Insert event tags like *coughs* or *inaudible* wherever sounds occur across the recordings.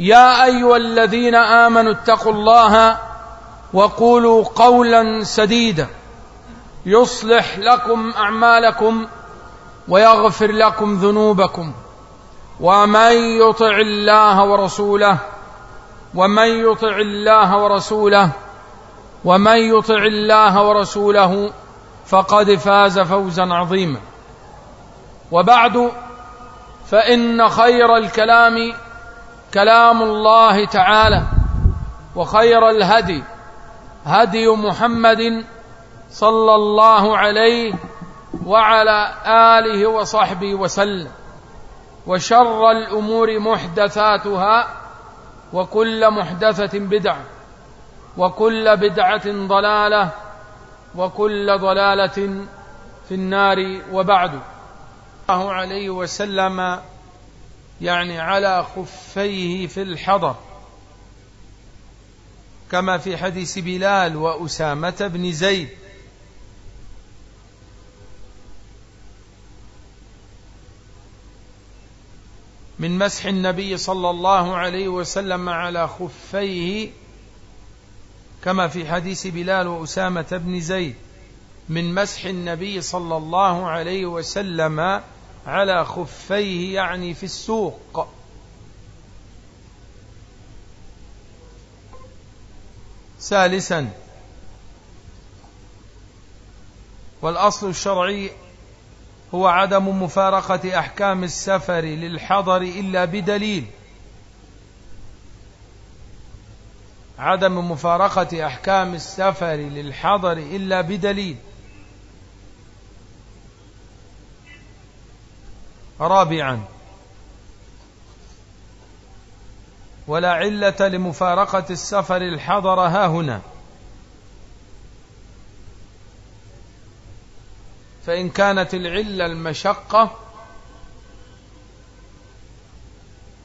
يا أيها الذين آمنوا اتقوا الله وقولوا قولا سديدا. يصلح لكم أعمالكم ويغفر لكم ذنوبكم. ومن يطع الله ورسوله ومن يطع الله ورسوله ومن يطع الله ورسوله فقد فاز فوزا عظيما. وبعد فإن خير الكلام كلام الله تعالى وخير الهدي هدي محمد صلى الله عليه وعلى آله وصحبه وسلم. وشر الأمور محدثاتها وكل محدثة بدعة وكل بدعة ضلالة وكل ضلالة في النار. وبعد الله عليه وسلم يعني على خفيه في الحضر. كما في حديث بلال وأسامة بن زيد. من مسح النبي صلى الله عليه وسلم على خفيه كما في حديث بلال وأسامة بن زيد. من مسح النبي صلى الله عليه وسلم على خفيه يعني في السوق. ثالثا والأصل الشرعي هو عدم مفارقة أحكام السفر للحضر إلا بدليل. عدم مفارقة أحكام السفر للحضر إلا بدليل. رابعا. ولا علة لمفارقة السفر الحضر ها هنا. فإن كانت العلة المشقة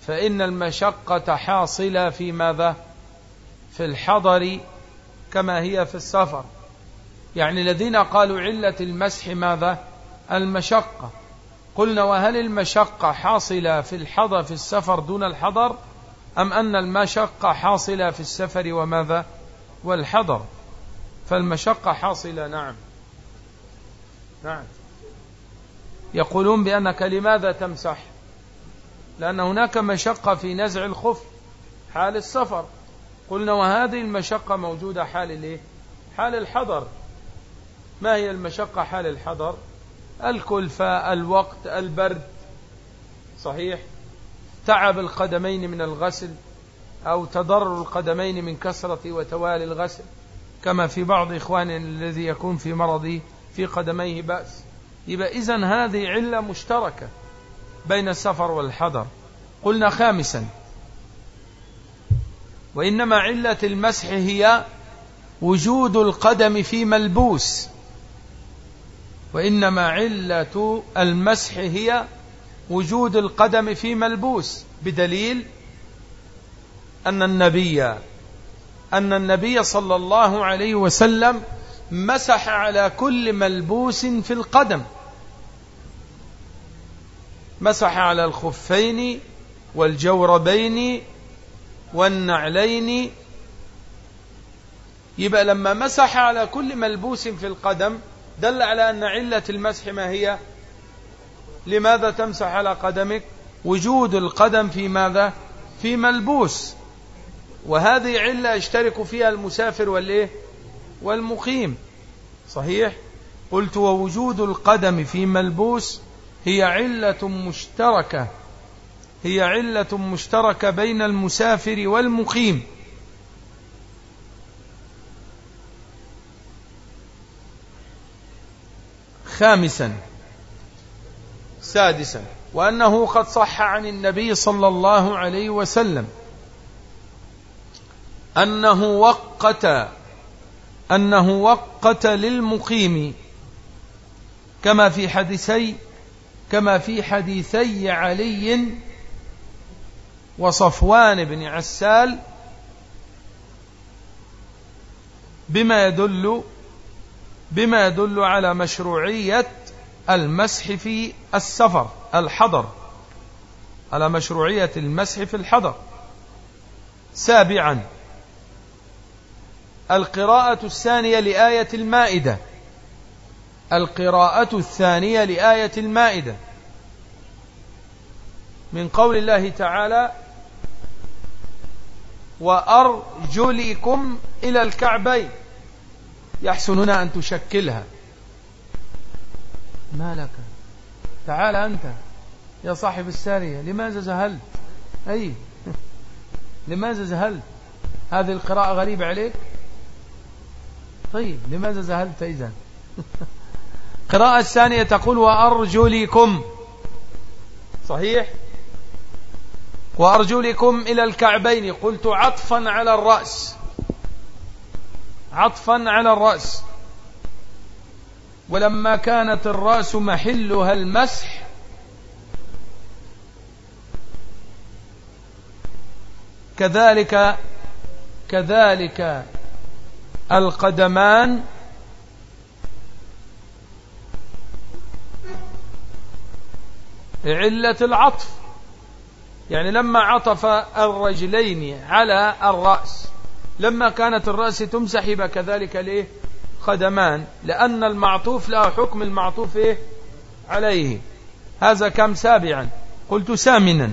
فإن المشقة حاصلة في ماذا؟ في الحضر كما هي في السفر. يعني الذين قالوا علة المسح ماذا؟ المشقة. قلنا وهل المشقة حاصلة في الحضر في السفر دون الحضر؟ أم أن المشقة حاصلة في السفر وماذا؟ والحضر. فالمشقة حاصلة نعم. نعم. يقولون بأنك لماذا تمسح؟ لأن هناك مشقة في نزع الخف حال السفر. قلنا وهذه المشقة موجودة حال الإيه؟ حال الحضر. ما هي المشقة حال الحضر؟ الكلفة الوقت البرد. صحيح؟ تعب القدمين من الغسل أو تضرر القدمين من كثرة وتوالي الغسل كما في بعض إخواننا الذي يكون في مرضه في قدميه بأس. يبقى إذن هذه علة مشتركة بين السفر والحضر. قلنا خامسا وإنما علة المسح هي وجود القدم في ملبوس. وإنما علة المسح هي وجود القدم في ملبوس بدليل أن النبي أن النبي صلى الله عليه وسلم مسح على كل ملبوس في القدم. مسح على الخفين والجوربين والنعلين. يبقى لما مسح على كل ملبوس في القدم دل على أن علة المسح ما هي؟ لماذا تمسح على قدمك؟ وجود القدم في ماذا؟ في ملبوس. وهذه علة يشترك فيها المسافر والإيه؟ والمقيم. صحيح؟ قلت ووجود القدم في ملبوس هي علة مشتركة. هي علة مشتركة بين المسافر والمقيم. خامسا. سادسا. وأنه قد صح عن النبي صلى الله عليه وسلم أنه وقت أنه وقت للمقيم كما في حديثي كما في حديثي علي وصفوان بن عسال بما يدل بما يدل على مشروعية المسح في السفر الحضر. على مشروعية المسح في الحضر. سابعا القراءة الثانية لآية المائدة. القراءة الثانية لآية المائدة. من قول الله تعالى وأرجلكم إلى الكعبين يحسن هنا أن تشكلها. ما لك؟ تعال أنت يا صاحب السارية لماذا زهلت؟ أي لماذا زهلت؟ هذه القراءة غريبة عليك؟ طيب لماذا زهلت إذن؟ *laughs* قراءة الثانية تقول وأرجلكم صحيح؟ وأرجلكم إلى الكعبين. قلت عطفا على الرأس. عطفا على الرأس. ولما كانت الرأس محلها المسح كذلك كذلك القدمان علة العطف. يعني لما عطف الرجلين على الرأس لما كانت الرأس تمسح يبقى كذلك ليه؟ قدمان لأن المعطوف له حكم المعطوف إيه؟ عليه. هذا كم؟ سابعا. قلت سامنا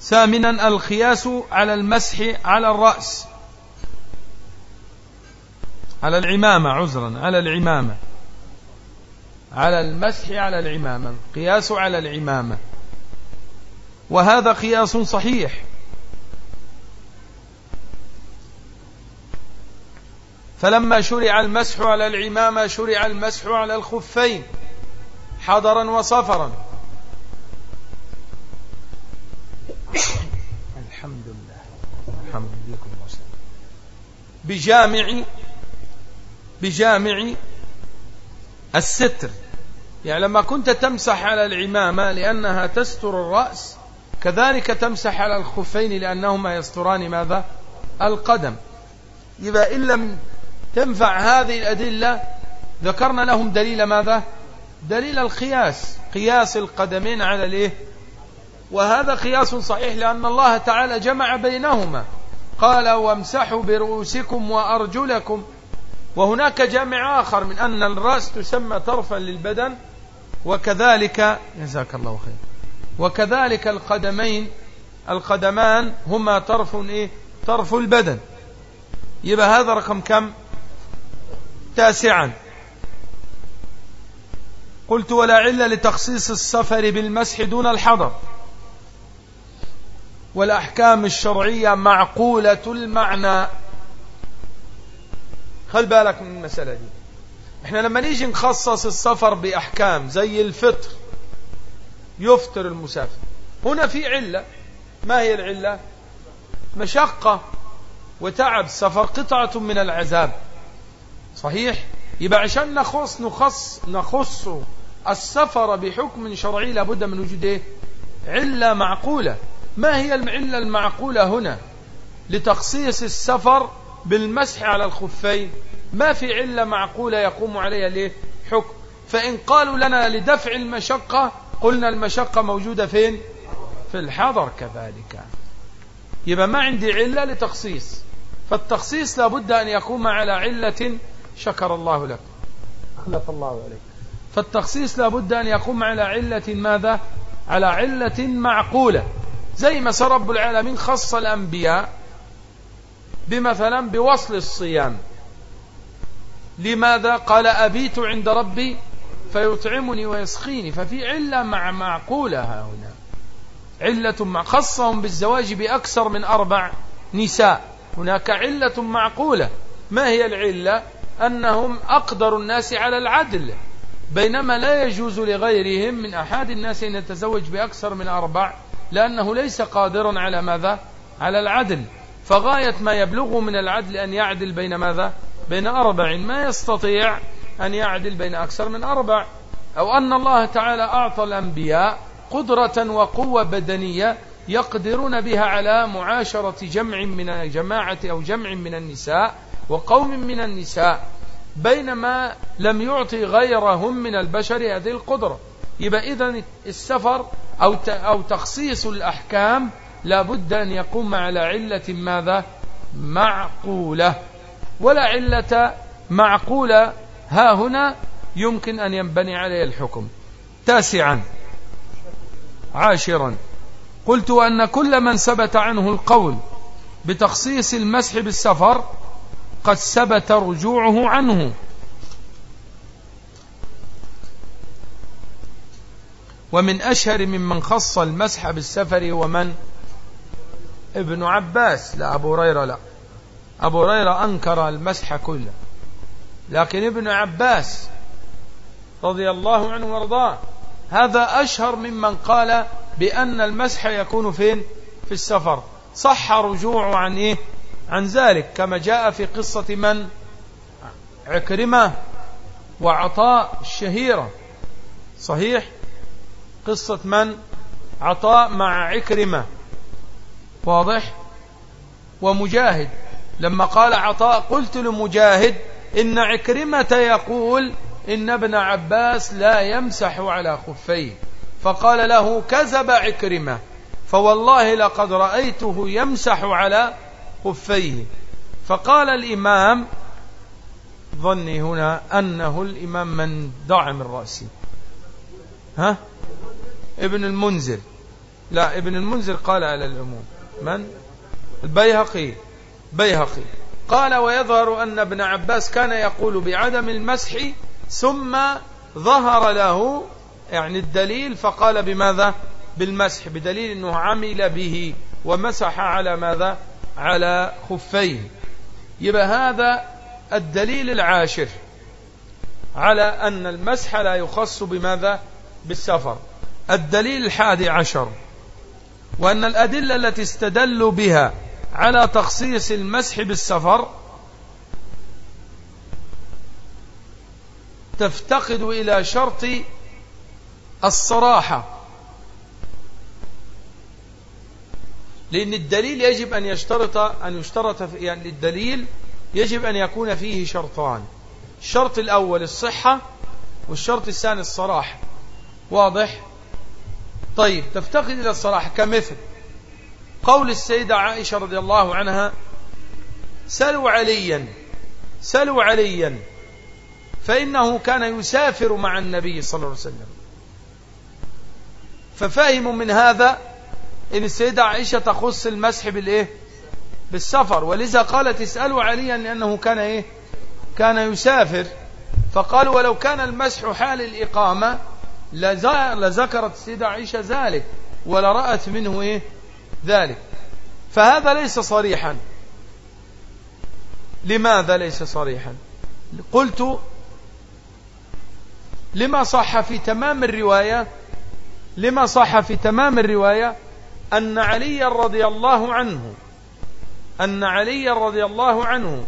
ثامنا الخياس على المسح على الرأس. على العمامة عذرا على العمامة. على المسح على العمامة القياس على العمامة. وهذا قياس صحيح. فلما شرع المسح على العمامة شرع المسح على الخفين حضرا وصفرا. الحمد لله. الحمد لكم بجامع بجامع الستر. يعني لما كنت تمسح على العمامة لأنها تستر الرأس كذلك تمسح على الخفين لأنهما يستران ماذا؟ القدم. إذا إن لم تنفع هذه الأدلة ذكرنا لهم دليل ماذا؟ دليل القياس قياس القدمين على الإيه؟ وهذا قياس صحيح لأن الله تعالى جمع بينهما. قال وامسحوا برؤوسكم وأرجلكم وهناك جامع آخر من أن الرأس تسمى طرفا للبدن وكذلك جزاك الله خير وكذلك القدمين القدمان هما طرف إيه؟ طرف البدن. يبقى هذا رقم كم؟ تاسعا. قلت ولا علة لتخصيص السفر بالمسح دون الحضر. والأحكام الشرعية معقولة المعنى. خل بالك من المسألة دي؟ إحنا لما نيجي نخصص السفر بأحكام زي الفطر يفطر المسافر. هنا في علة. ما هي العلة؟ مشقة وتعب. السفر قطعة من العذاب. صحيح؟ يبقى عشان نخص نخص نخص السفر بحكم شرعي لابد من وجود إيه؟ علة معقولة. ما هي العلة المعقولة هنا؟ لتخصيص السفر بالمسح على الخفين. ما في علة معقولة يقوم عليها ليه؟ حكم. فإن قالوا لنا لدفع المشقة قلنا المشقة موجودة فين؟ في الحضر كذلك. يبقى ما عندي علة لتخصيص. فالتخصيص لابد أن يقوم على علة شكر الله لك أخلف الله عليك. فالتخصيص لابد أن يقوم على علة ماذا؟ على علة معقولة. زي ما رب العالمين خص الأنبياء بمثلا بوصل الصيام. لماذا قال أبيت عند ربي فيطعمني ويسقيني؟ ففي علة مع معقولة هنا. علة مع خصهم بالزواج بأكثر من أربع نساء. هناك علة معقولة. ما هي العلة؟ أنهم أقدر الناس على العدل بينما لا يجوز لغيرهم من أحد الناس أن يتزوج بأكثر من أربع لأنه ليس قادرا على ماذا؟ على العدل. فغاية ما يبلغ من العدل أن يعدل بين ماذا؟ بين أربع. ما يستطيع أن يعدل بين أكثر من أربع. أو أن الله تعالى أعطى الأنبياء قدرة وقوة بدنية يقدرون بها على معاشرة جمع من جماعة أو جمع من النساء وقوم من النساء بينما لم يعطي غيرهم من البشر هذه القدرة. يبقى إذن السفر أو أو تخصيص الأحكام لابد أن يقوم على علة ماذا؟ معقولة. ولا علة معقولة. ها هنا يمكن أن ينبني عليه الحكم. تاسعا. عاشرا. قلت أن كل من ثبت عنه القول بتخصيص المسح بالسفر قد ثبت رجوعه عنه. ومن أشهر ممن خص المسح بالسفر ومن ابن عباس لا أبو هريرة لا. أبو هريرة أنكر المسح كله. لكن ابن عباس رضي الله عنه وأرضاه هذا أشهر ممن قال بأن المسح يكون فين؟ في السفر. صح رجوع عن إيه؟ عن ذلك كما جاء في قصة من؟ عكرمة وعطاء الشهيرة. صحيح؟ قصة من؟ عطاء مع عكرمة. واضح؟ ومجاهد. لما قال عطاء قلت لمجاهد إن عكرمة يقول إن ابن عباس لا يمسح على خفيه. فقال له كذب عكرمة. فوالله لقد رأيته يمسح على خفيه. فقال الإمام ظني هنا أنه الإمام من دع من رأسي ها؟ ابن المنذر. لا ابن المنذر قال على العموم. من؟ البيهقي. بيهقي. قال ويظهر أن ابن عباس كان يقول بعدم المسح ثم ظهر له يعني الدليل فقال بماذا؟ بالمسح بدليل أنه عمل به ومسح على ماذا؟ على خفيه. يبقى هذا الدليل العاشر على أن المسح لا يخص بماذا؟ بالسفر. الدليل الحادي عشر. وأن الأدلة التي استدلوا بها على تخصيص المسح بالسفر تفتقد إلى شرط الصراحة لأن الدليل يجب أن يشترط أن يشترط يعني الدليل يجب أن يكون فيه شرطان الشرط الأول الصحة والشرط الثاني الصراحة واضح؟ طيب تفتقد إلى الصراحة كمثل. قول السيدة عائشة رضي الله عنها سلوا عليا سلوا عليا فإنه كان يسافر مع النبي صلى الله عليه وسلم. ففهموا من هذا إن السيدة عائشة تخص المسح بالإيه؟ بالسفر. ولذا قالت اسألوا عليا لأنه كان إيه؟ كان يسافر. فقالوا ولو كان المسح حال الإقامة لذكرت السيدة عائشة ذلك ولرأت منه إيه؟ ذلك. فهذا ليس صريحا. لماذا ليس صريحا؟ قلت لما صح في تمام الرواية لما صح في تمام الرواية أن علي رضي الله عنه أن علي رضي الله عنه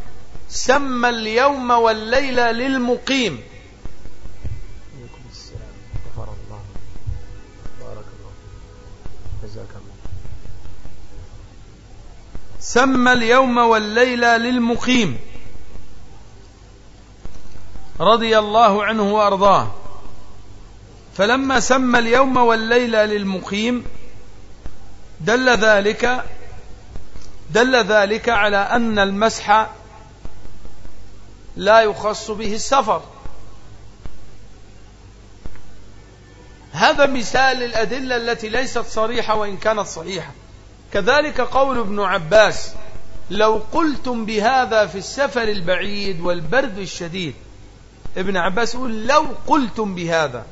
سمى اليوم والليلة للمقيم. سمى اليوم والليلة للمقيم. رضي الله عنه وأرضاه. فلما سمى اليوم والليلة للمقيم دل ذلك دل ذلك على أن المسح لا يخص به السفر. هذا مثال الأدلة التي ليست صريحة وإن كانت صحيحة. كذلك قول ابن عباس لو قلتم بهذا في السفر البعيد والبرد الشديد. ابن عباس يقول لو قلتم بهذا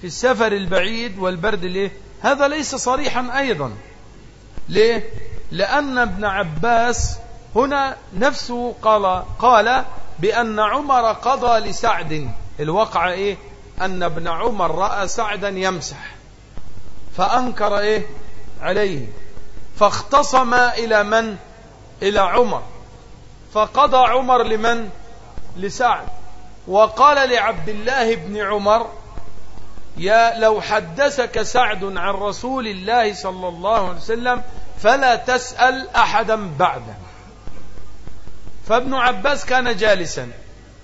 في السفر البعيد والبرد ليه؟ هذا ليس صريحا أيضا. ليه؟ لأن ابن عباس هنا نفسه قال قال بأن عمر قضى لسعد. الوقع إيه؟ أن ابن عمر رأى سعدا يمسح فأنكر إيه؟ عليه. فاختصم إلى من؟ إلى عمر. فقضى عمر لمن؟ لسعد. وقال لعبد الله بن عمر يا لو حدثك سعد عن رسول الله صلى الله عليه وسلم فلا تسأل أحدا بعده. فابن عباس كان جالسا.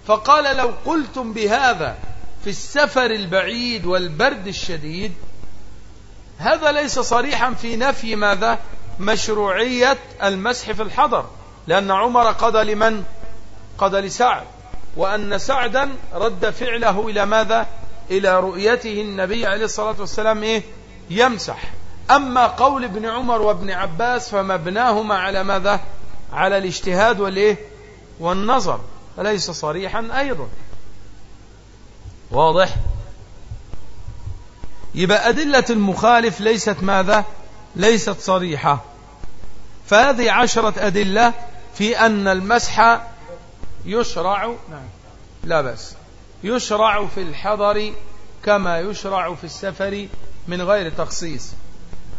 فقال لو قلتم بهذا في السفر البعيد والبرد الشديد هذا ليس صريحا في نفي ماذا؟ مشروعية المسح في الحضر. لأن عمر قضى لمن؟ قضى لسعد. وأن سعدا رد فعله إلى ماذا؟ إلى رؤيته النبي عليه الصلاة والسلام إيه؟ يمسح. أما قول ابن عمر وابن عباس فمبناهما على ماذا؟ على الاجتهاد والإيه؟ والنظر. فليس صريحا أيضا. واضح؟ يبقى أدلة المخالف ليست ماذا؟ ليست صريحة. فهذه عشرة أدلة في أن المسح يشرع نعم لا بس يشرع في الحضر كما يشرع في السفر من غير تخصيص.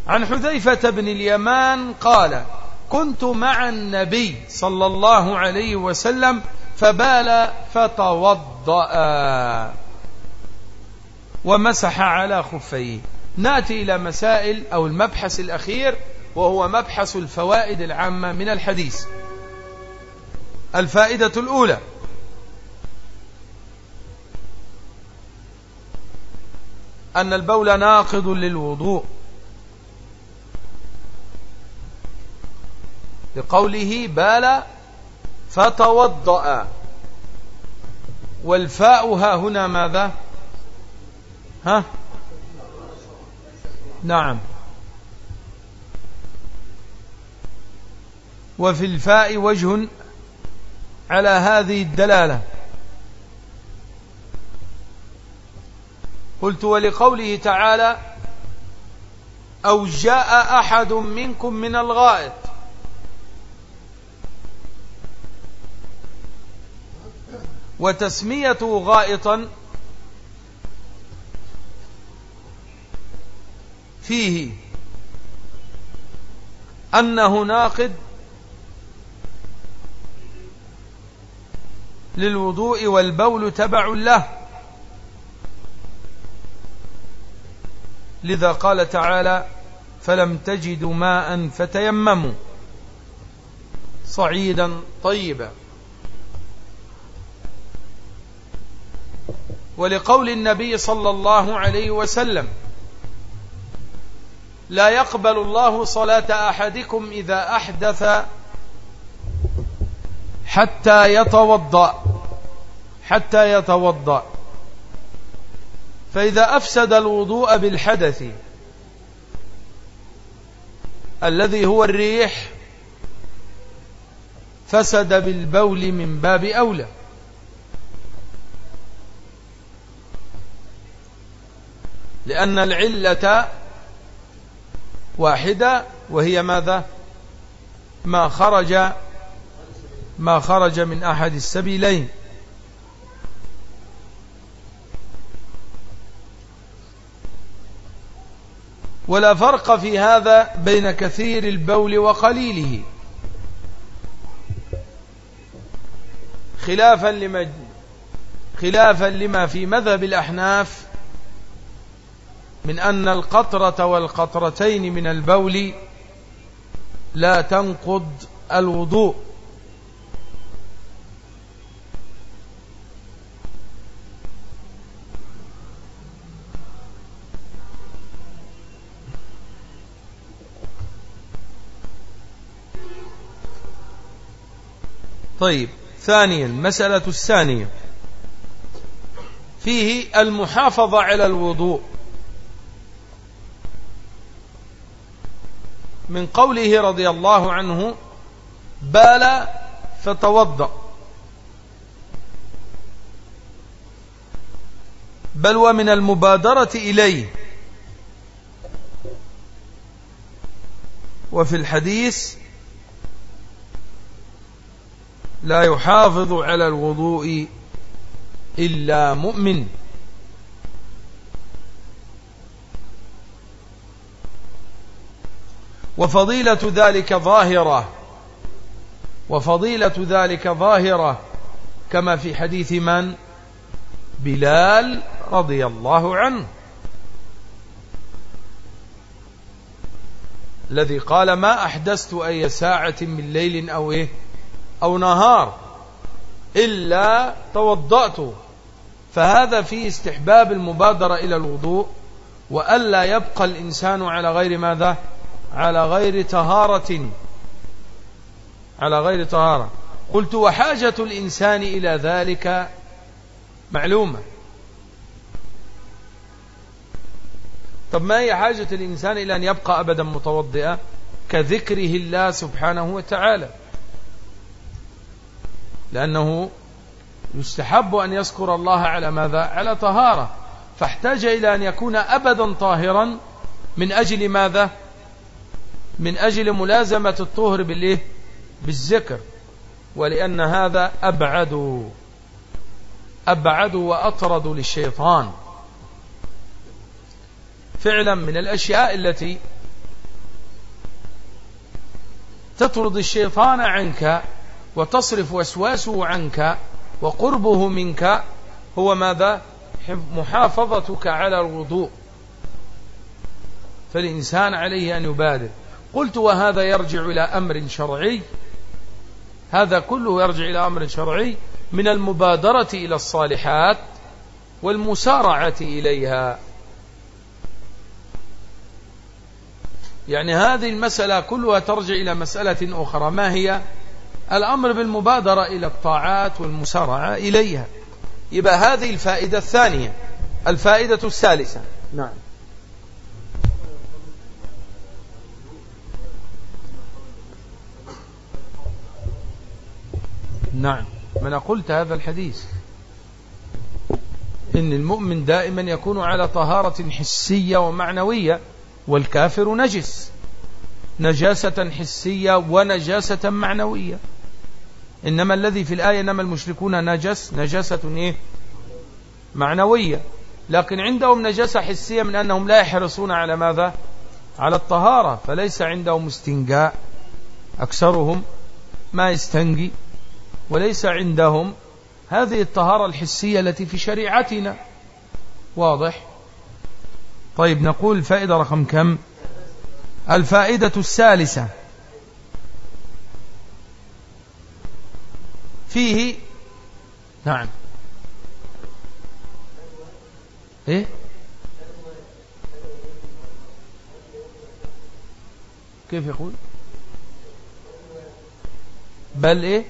عن حذيفة بن اليمان قال كنت مع النبي صلى الله عليه وسلم فبال فتوضأ. ومسح على خفيه. نأتي إلى مسائل أو المبحث الأخير وهو مبحث الفوائد العامة من الحديث. الفائدة الأولى. أن البول ناقض للوضوء. لقوله بال فتوضأ والفاء ها هنا ماذا؟ ها؟ نعم. وفي الفاء وجه على هذه الدلالة. قلت ولقوله تعالى أو جاء أحد منكم من الغائط. وتسميته غائطا فيه أنه ناقد للوضوء والبول تبع له. لذا قال تعالى فلم تجدوا ماء فتيمموا. صعيدا طيبا. ولقول النبي صلى الله عليه وسلم لا يقبل الله صلاة أحدكم إذا أحدث حتى يتوضأ. حتى يتوضأ. فإذا أفسد الوضوء بالحدث الذي هو الريح فسد بالبول من باب أولى. لأن العلة واحدة وهي ماذا؟ ما خرج ما خرج من أحد السبيلين. ولا فرق في هذا بين كثير البول وقليله. خلافا لما خلافا لما في مذهب الأحناف من أن القطرة والقطرتين من البول لا تنقض الوضوء. طيب ثانيا المسألة الثانية. فيه المحافظة على الوضوء. من قوله رضي الله عنه بال فتوضأ. بل ومن المبادرة إليه. وفي الحديث لا يحافظ على الوضوء إلا مؤمن. وفضيلة ذلك ظاهرة. وفضيلة ذلك ظاهرة. كما في حديث من؟ بلال رضي الله عنه. الذي قال ما أحدثت أي ساعة من ليل أو إيه؟ أو نهار إلا توضأت. فهذا في استحباب المبادرة إلى الوضوء. وألا يبقى الإنسان على غير ماذا؟ على غير طهارة. على غير طهارة. قلت وحاجة الإنسان إلى ذلك معلومة. طب ما هي حاجة الإنسان إلى أن يبقى أبدا متوضئا؟ كذكره الله سبحانه وتعالى. لأنه يستحب أن يذكر الله على ماذا؟ على طهارة. فاحتاج إلى أن يكون أبدا طاهرا من أجل ماذا؟ من أجل ملازمة الطهر بالإيه؟ بالذكر. ولأن هذا أبعد أبعد وأطرد للشيطان. فعلا من الأشياء التي تطرد الشيطان عنك وتصرف وسواسه عنك وقربه منك هو ماذا؟ محافظتك على الوضوء. فالإنسان عليه أن يبادر. قلت وهذا يرجع إلى أمر شرعي. هذا كله يرجع إلى أمر شرعي من المبادرة إلى الصالحات والمسارعة إليها. يعني هذه المسألة كلها ترجع إلى مسألة أخرى. ما هي؟ الأمر بالمبادرة إلى الطاعات والمسارعة إليها. يبقى هذه الفائدة الثانية. الفائدة الثالثة. نعم. نعم. ما أنا قلت هذا الحديث. إن المؤمن دائما يكون على طهارة حسية ومعنوية والكافر نجس. نجاسة حسية ونجاسة معنوية. إنما الذي في الآية إنما المشركون نجس. نجاسة إيه؟ معنوية. لكن عندهم نجاسة حسية من أنهم لا يحرصون على ماذا؟ على الطهارة. فليس عندهم استنجاء. أكثرهم ما يستنجي. وليس عندهم هذه الطهارة الحسية التي في شريعتنا. واضح؟ طيب نقول فائدة رقم كم؟ الفائدة الثالثة. فيه نعم. إيه؟ كيف يقول؟ بل إيه؟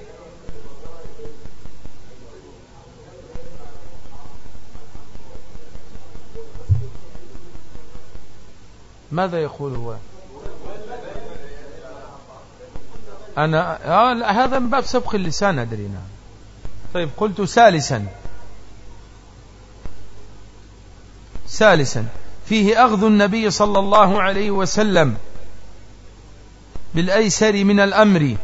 ماذا يقول هو؟ أنا آه هذا من باب سبق اللسان أدري نعم. طيب قلت ثالثا. ثالثا. فيه أخذ النبي صلى الله عليه وسلم بالأيسر من الأمر.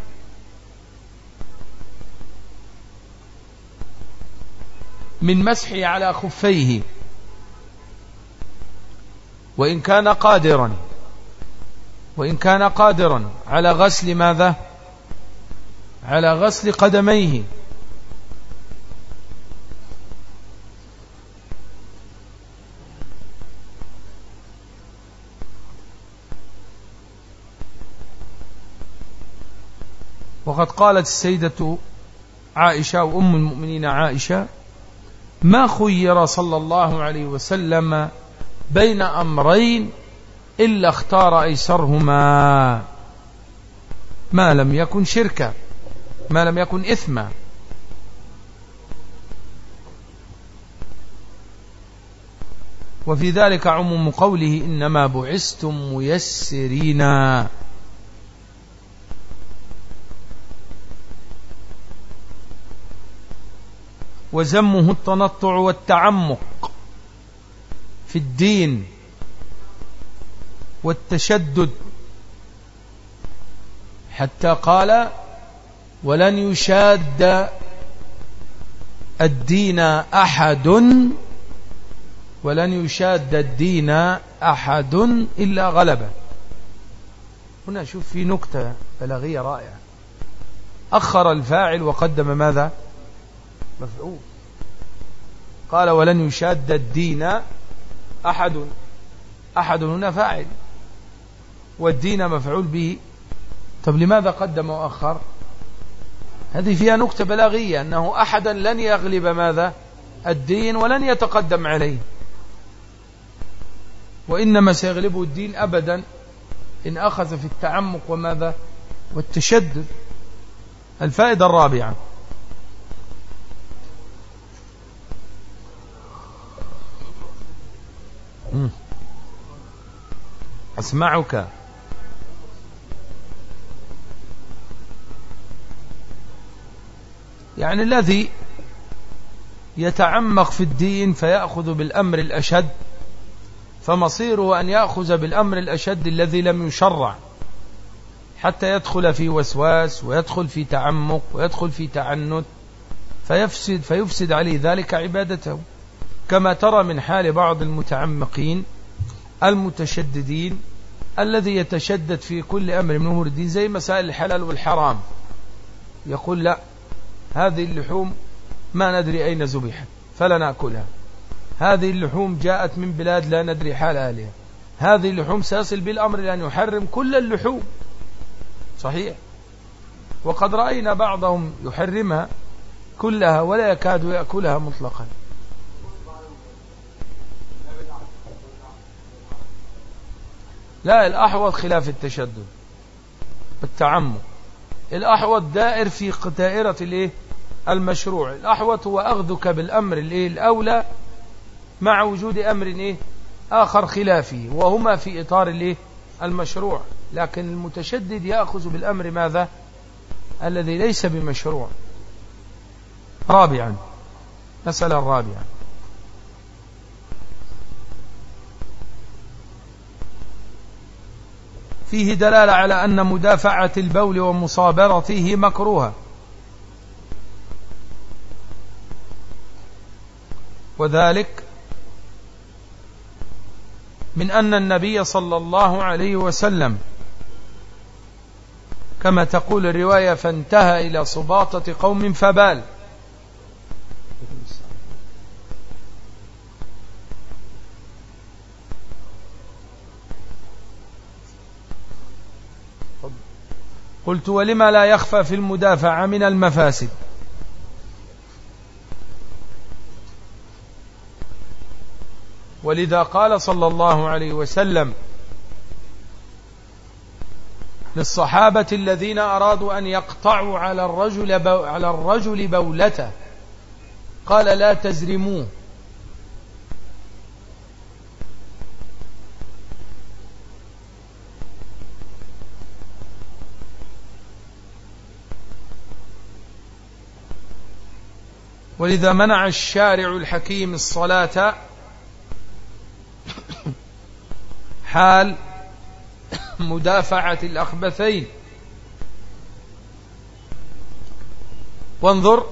من مسحه على خفيه. وإن كان قادرا. وإن كان قادرا. على غسل ماذا؟ على غسل قدميه. وقد قالت السيدة عائشة وأم المؤمنين عائشة ما خير صلى الله عليه وسلم بين أمرين إلا اختار أيسرهما. ما لم يكن شركا ما لم يكن إثما. وفي ذلك عموم قوله إنما بعثتم ميسرين وزمه التنطع والتعمق. في الدين والتشدد. حتى قال ولن يشاد الدين أحد ولن يشاد الدين أحد إلا غلبة. هنا شوف في نكتة بلاغية رائعة. أخر الفاعل وقدم ماذا؟ مفعول. قال ولن يشاد الدين أحد أحد هنا فاعل والدين مفعول به. طب لماذا قدم وأخر هذه فيها نكتة بلاغية أنه أحدا لن يغلب ماذا؟ الدين ولن يتقدم عليه. وإنما سيغلبه الدين أبدا إن أخذ في التعمق وماذا؟ والتشدد. الفائدة الرابعة. أسمعك. يعني الذي يتعمق في الدين فيأخذ بالأمر الأشد فمصيره أن يأخذ بالأمر الأشد الذي لم يشرع حتى يدخل في وسواس ويدخل في تعمق ويدخل في تعنت فيفسد, فيفسد عليه ذلك عبادته. كما ترى من حال بعض المتعمقين المتشددين الذي يتشدد في كل أمر من أمور الدين زي مسائل الحلال والحرام. يقول لا هذه اللحوم ما ندري أين زبحت فلا نأكلها. هذه اللحوم جاءت من بلاد لا ندري حال أهلها. هذه اللحوم سيصل بالأمر لأن يحرم كل اللحوم. صحيح. وقد رأينا بعضهم يحرمها كلها ولا يكاد يأكلها مطلقا. لا الأحوط خلاف التشدد بالتعمق. الأحوط دائر في دائرة الإيه؟ المشروع. الأحوط هو أخذك بالأمر الإيه؟ الأولى مع وجود أمر إيه؟ آخر خلافي وهما في إطار الإيه؟ المشروع. لكن المتشدد يأخذ بالأمر ماذا؟ الذي ليس بمشروع. رابعا مسألة الرابعة فيه دلالة على أن مدافعة البول ومصابرته مكروهة. وذلك من أن النبي صلى الله عليه وسلم كما تقول الرواية فانتهى إلى صباطة قوم فبال. قلت ولما لا يخفى في المدافعة من المفاسد ولذا قال صلى الله عليه وسلم للصحابة الذين أرادوا أن يقطعوا على الرجل, على الرجل بولته قال لا تزرموه. ولذا منع الشارع الحكيم الصلاة حال مدافعة الأخبثين. وانظر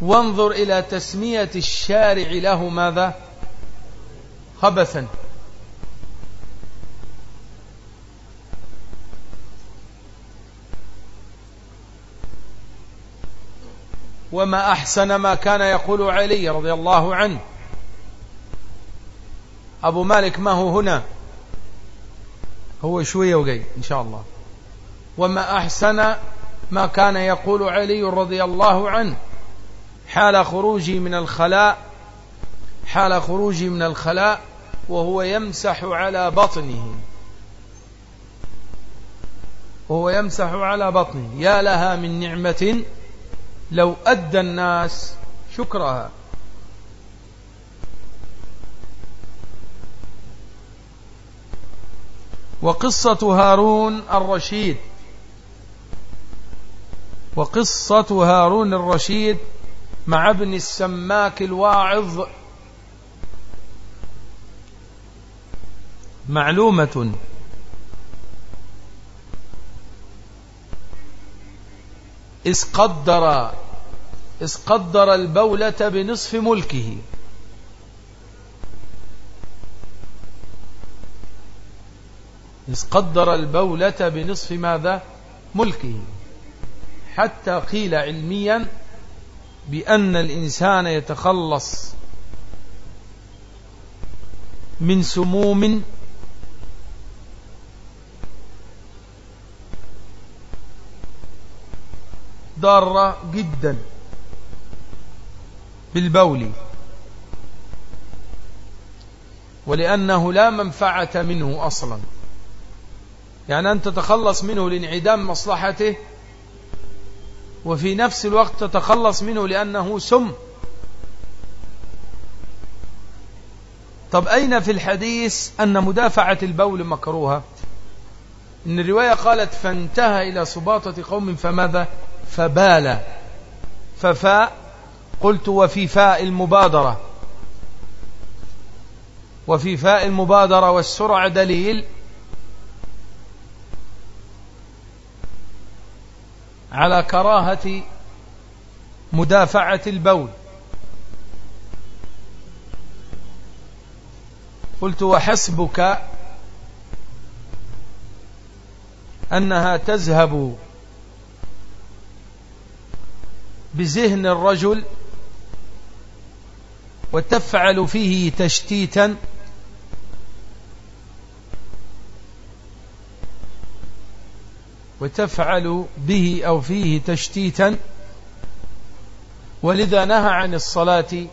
وانظر إلى تسمية الشارع له ماذا؟ خبثا. وما أحسن ما كان يقول علي رضي الله عنه. أبو مالك ما هو هنا؟ هو شوية وجاي إن شاء الله. وما أحسن ما كان يقول علي رضي الله عنه. حال خروجي من الخلاء حال خروجي من الخلاء وهو يمسح على بطنه. وهو يمسح على بطنه. يا لها من نعمة لو أدى الناس شكرها. وقصة هارون الرشيد. وقصة هارون الرشيد مع ابن السماك الواعظ. معلومة. إذ قدر إذ قدر البولة بنصف ملكه. إذ قدر البولة بنصف ماذا؟ ملكه. حتى قيل علميا بأن الإنسان يتخلص من سموم ضارة جدا بالبول. ولأنه لا منفعة منه أصلا. يعني أن تتخلص منه لانعدام مصلحته وفي نفس الوقت تتخلص منه لأنه سم. طب أين في الحديث أن مدافعة البول مكروهة؟ إن الرواية قالت فانتهى إلى سباطة قوم فماذا؟ فبال. ففاء قلت وفي فاء المبادرة. وفي فاء المبادرة والسرعة دليل. على كراهة مدافعة البول. قلت وحسبك أنها تذهب. بذهن الرجل وتفعل فيه تشتيتا وتفعل به أو فيه تشتيتا ولذا نهى عن الصلاة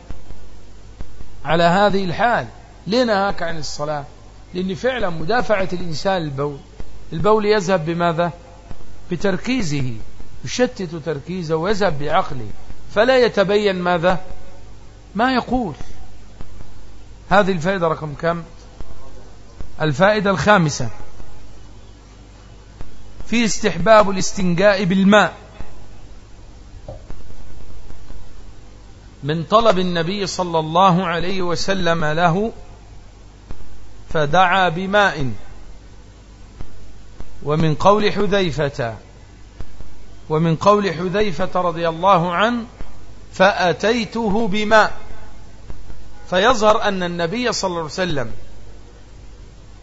على هذه الحال. ليه نهاك عن الصلاة؟ لأن فعلا مدافعة الإنسان البول البول يذهب بماذا؟ بتركيزه. يشتت تركيزه ويذهب بعقله. فلا يتبين ماذا؟ ما يقول. هذه الفائدة رقم كم؟ الفائدة الخامسة. في استحباب الاستنجاء بالماء. من طلب النبي صلى الله عليه وسلم له فدعا بماء. ومن قول حذيفة ومن قول حذيفة رضي الله عنه فأتيته بماء. فيظهر أن النبي صلى الله عليه وسلم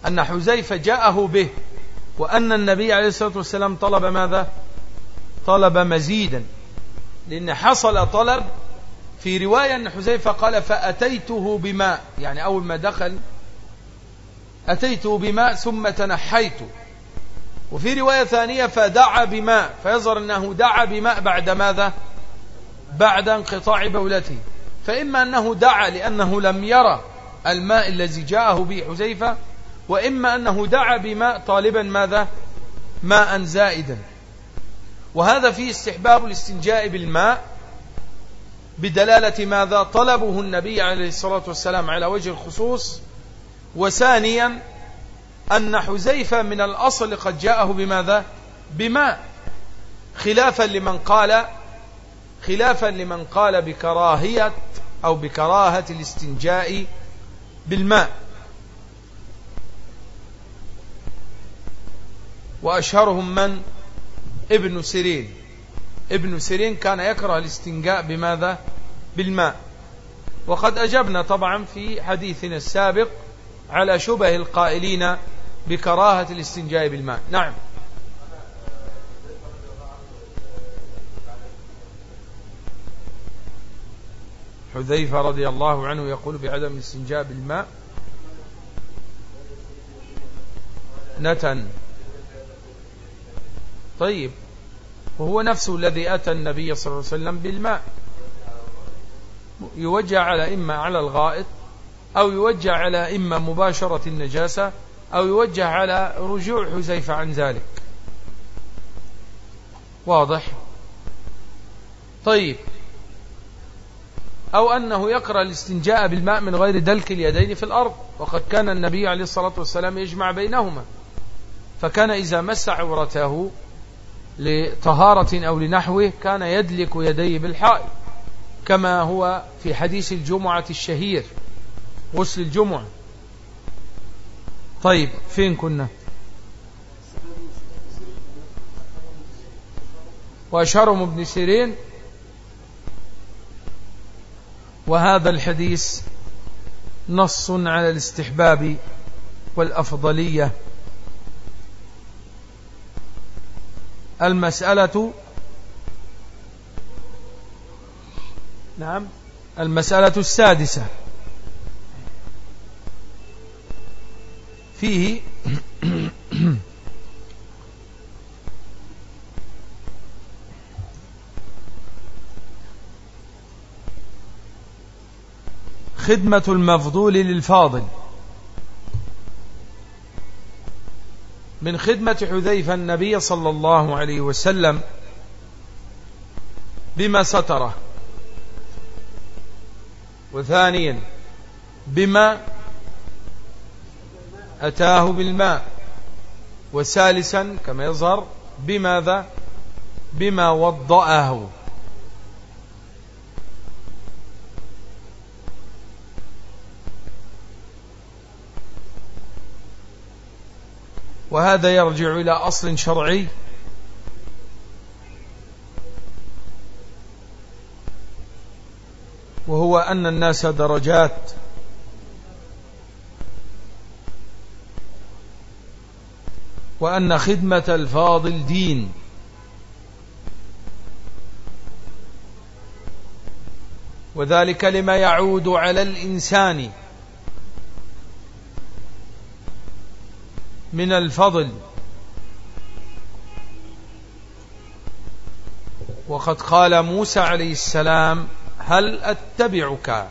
أن حذيفة جاءه به وأن النبي عليه الصلاة والسلام طلب ماذا؟ طلب مزيدا. لأن حصل طلب في رواية أن حذيفة قال فأتيته بماء يعني أول ما دخل أتيته بماء ثم تنحيت. وفي رواية ثانية فدعا بماء. فيظهر أنه دعا بماء بعد ماذا؟ بعد انقطاع بولته. فإما أنه دعا لأنه لم يرى الماء الذي جاءه به حذيفة وإما أنه دعا بماء طالبا ماذا؟ ماء زائدا. وهذا فيه استحباب الاستنجاء بالماء بدلالة ماذا؟ طلبه النبي عليه الصلاة والسلام على وجه الخصوص. وثانيا أن حزيفة من الأصل قد جاءه بماذا؟ بماء خلافا لمن قال خلافا لمن قال بكراهية أو بكراهة الاستنجاء بالماء. وأشهرهم من؟ ابن سيرين. ابن سيرين كان يكره الاستنجاء بماذا؟ بالماء. وقد أجبنا طبعا في حديثنا السابق على شبه القائلين بكراهة الاستنجاء بالماء. نعم. حذيفة رضي الله عنه يقول بعدم الاستنجاء بالماء نتن. طيب. وهو نفسه الذي أتى النبي صلى الله عليه وسلم بالماء. يوجه على إما على الغائط أو يوجه على إما مباشرة النجاسة أو يوجه على رجوع حزيفة عن ذلك. واضح؟ طيب. أو أنه يقرأ الاستنجاء بالماء من غير دلك اليدين في الأرض وقد كان النبي عليه الصلاة والسلام يجمع بينهما. فكان إذا مس عورته لطهارة أو لنحوه كان يدلك يديه بالحائط كما هو في حديث الجمعة الشهير غسل الجمعة. طيب فين كنا؟ وأشهرهم ابن سيرين. وهذا الحديث نص على الاستحباب والأفضلية. المسألة نعم المسألة السادسة. فيه خدمة المفضول للفاضل. من خدمة حذيفة النبي صلى الله عليه وسلم بما ستره. وثانيا بما أتاه بالماء. وثالثا كما يظهر بماذا؟ بما وضأه. وهذا يرجع إلى أصل شرعي. وهو أن الناس درجات. وأن خدمة الفاضل دين. وذلك لما يعود على الإنسان من الفضل. وقد قال موسى عليه السلام هل أتبعك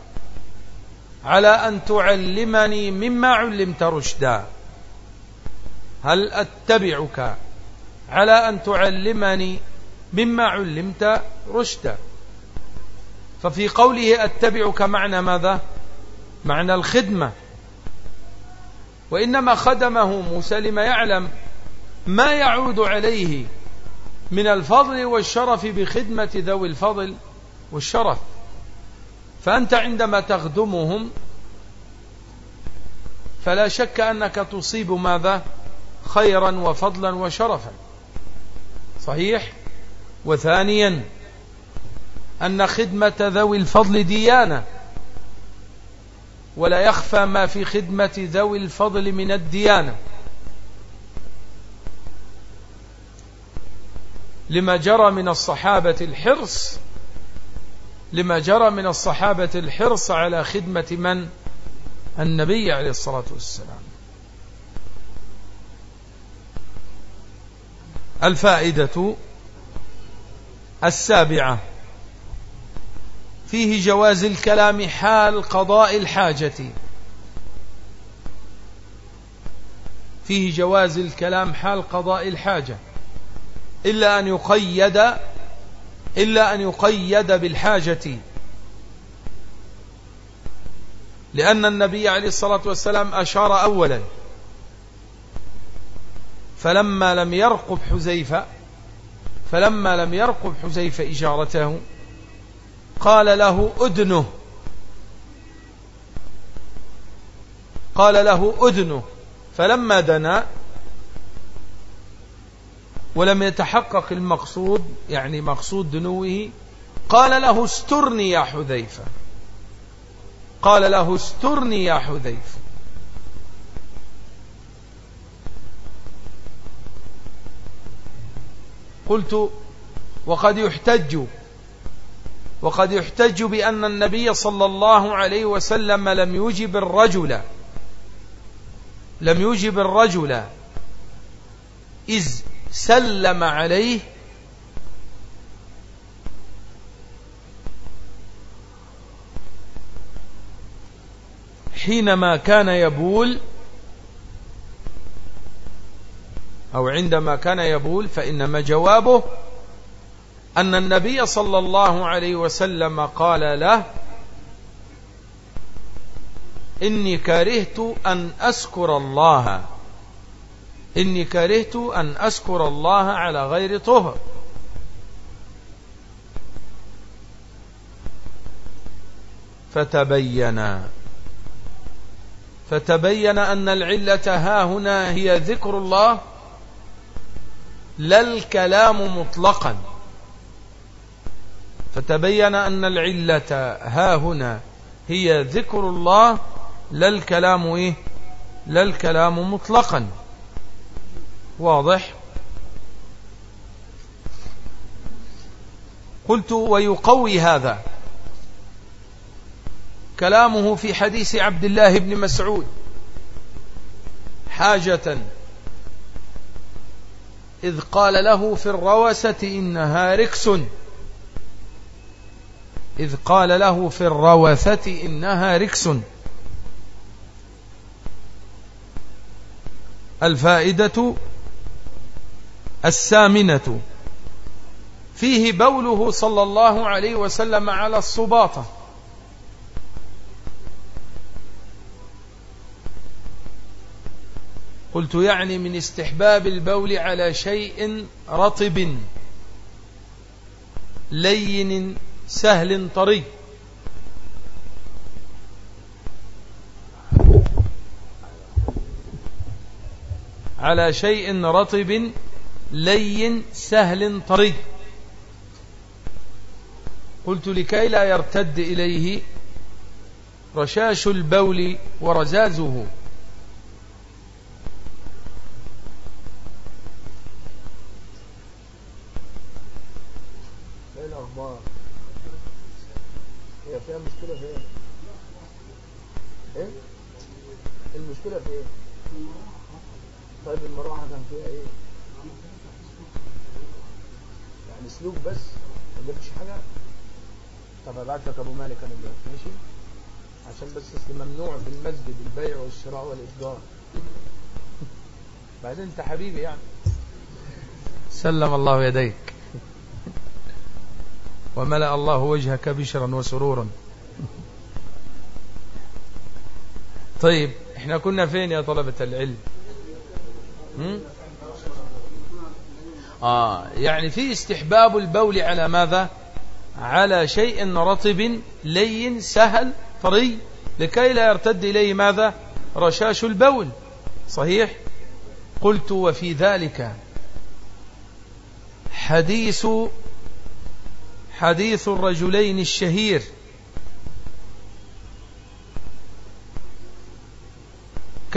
على أن تعلمني مما علمت رشدا؟ هل أتبعك على أن تعلمني مما علمت رشدا ففي قوله أتبعك معنى ماذا؟ معنى الخدمة. وإنما خدمه موسى لما يعلم ما يعود عليه من الفضل والشرف بخدمة ذوي الفضل والشرف. فأنت عندما تخدمهم فلا شك أنك تصيب ماذا؟ خيرا وفضلا وشرفا. صحيح؟ وثانيا أن خدمة ذوي الفضل ديانة. ولا يخفى ما في خدمة ذوي الفضل من الديانة. لما جرى من الصحابة الحرص لما جرى من الصحابة الحرص على خدمة من؟ النبي عليه الصلاة والسلام. الفائدة السابعة. فيه جواز الكلام حال قضاء الحاجة. فيه جواز الكلام حال قضاء الحاجة. إلا أن يقيد إلا أن يقيد بالحاجة. لأن النبي عليه الصلاة والسلام أشار أولا فلما لم يرقب حزيفة فلما لم يرقب حزيفة إجارته قال له أدنه قال له أدنه فلما دنا ولم يتحقق المقصود يعني مقصود دنوه قال له استرني يا حذيفة. قال له استرني يا حذيفة. قلت وقد يحتج وقد يحتج بأن النبي صلى الله عليه وسلم لم يجب الرجل لم يجب الرجل إذ سلم عليه حينما كان يبول أو عندما كان يبول فإنما جوابه أن النبي صلى الله عليه وسلم قال له إني كرهت أن أذكر الله إني كرهت أن أذكر الله على غير طهر. فتبين فتبين أن العلة ها هنا هي ذكر الله لا الكلام مطلقا. فتبين أن العلة ها هنا هي ذكر الله لا الكلام إيه؟ لا الكلام مطلقا. واضح؟ قلت ويقوي هذا. كلامه في حديث عبد الله بن مسعود. حاجة إذ قال له في الروسة إنها ركس. إذ قال له في الروثة إنها ركس. الفائدة السامنة. فيه بوله صلى الله عليه وسلم على الصباطة قلت يعني من استحباب البول على شيء رطب لين سهل طري. على شيء رطب لين سهل طري. قلت لكي لا يرتد إليه رشاش البول ورزازه. المشكلة في إيه؟ طيب المروحة كان فيها إيه؟ يعني سلوك بس ما جبتش حاجة؟ طب أبعت لك أبو مالك أنا دلوقتي ماشي؟ عشان بس أصل ممنوع في المسجد البيع والشراء والإصدار بعدين أنت حبيبي يعني. سلم الله يديك. وملأ الله وجهك بشرا وسرورا. طيب. إحنا كنا فين يا طلبة العلم؟ هم؟ آه يعني في استحباب البول على ماذا؟ على شيء رطب لين سهل طري لكي لا يرتد إليه ماذا؟ رشاش البول. صحيح؟ قلت وفي ذلك حديث حديث الرجلين الشهير.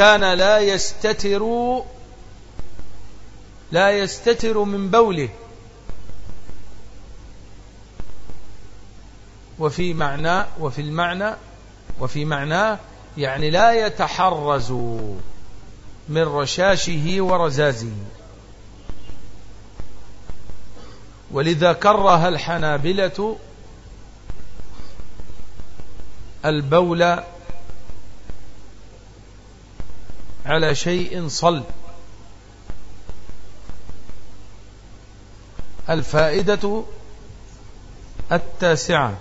كان لا يستتر لا يستتر من بوله. وفي معنى وفي المعنى وفي معناه يعني لا يتحرز من رشاشه ورزازه. ولذا كره الحنابلة البول على شيء صلب الفائدة التاسعة.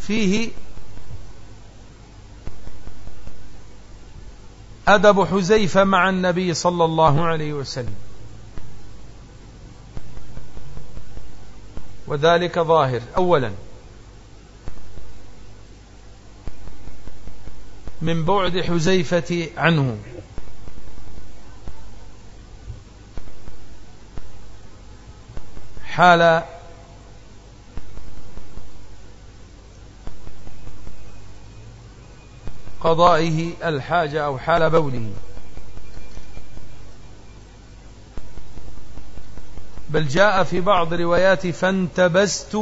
فيه أدب حزيفة مع النبي صلى الله عليه وسلم. وذلك ظاهر. أولا من بعد حزيفة عنه. حال قضائه الحاجة أو حال بوله. بل جاء في بعض روايات فانتبست.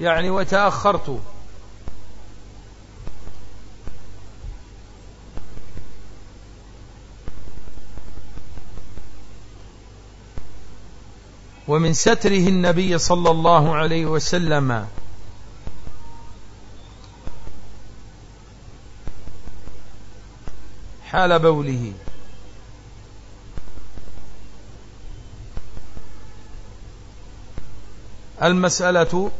يعني وتأخرت. ومن ستره النبي صلى الله عليه وسلم. حال بوله. المسألة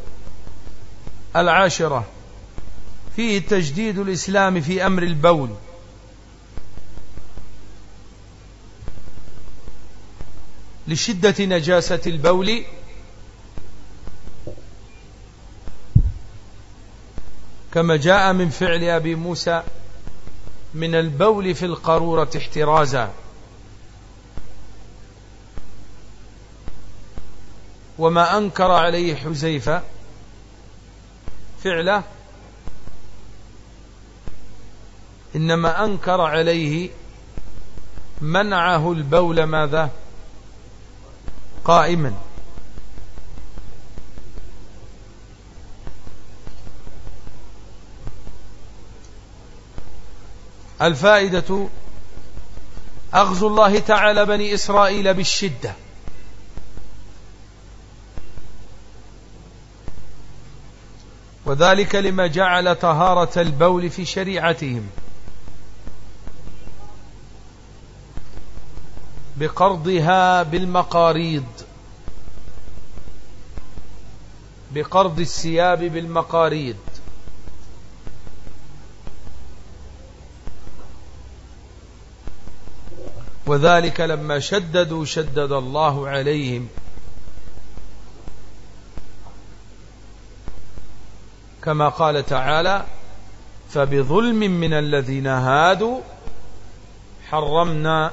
العاشرة فيه تجديد الإسلام في أمر البول. لشدة نجاسة البول. كما جاء من فعل أبي موسى من البول في القرورة احترازا. وما أنكر عليه حزيفة فعله إنما أنكر عليه منعه البول ماذا؟ قائما. الفائدة أغزو الله تعالى بني إسرائيل بالشدة. وذلك لما جعل طهارة البول في شريعتهم. بقرضها بالمقاريض. بقرض الثياب بالمقاريض. وذلك لما شددوا شدد الله عليهم. كما قال تعالى فبظلم من الذين هادوا حرمنا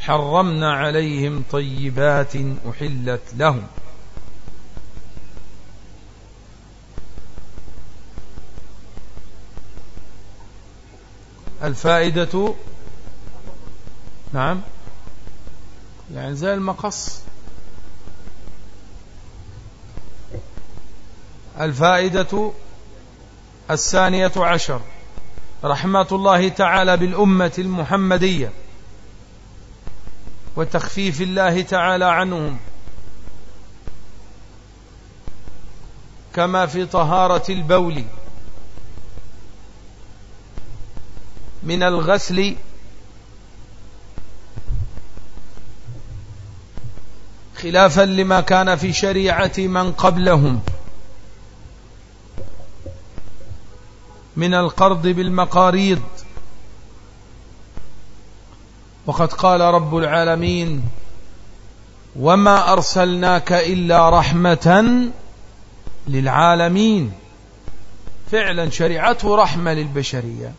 حرمنا عليهم طيبات أحلت لهم. الفائدة نعم يعني زي المقص. الفائدة الثانية عشر. رحمة الله تعالى بالأمة المحمدية وتخفيف الله تعالى عنهم كما في طهارة البول من الغسل خلافا لما كان في شريعة من قبلهم. من القرض بالمقاريض. وقد قال رب العالمين وما أرسلناك إلا رحمة للعالمين. فعلا شريعته رحمة للبشرية.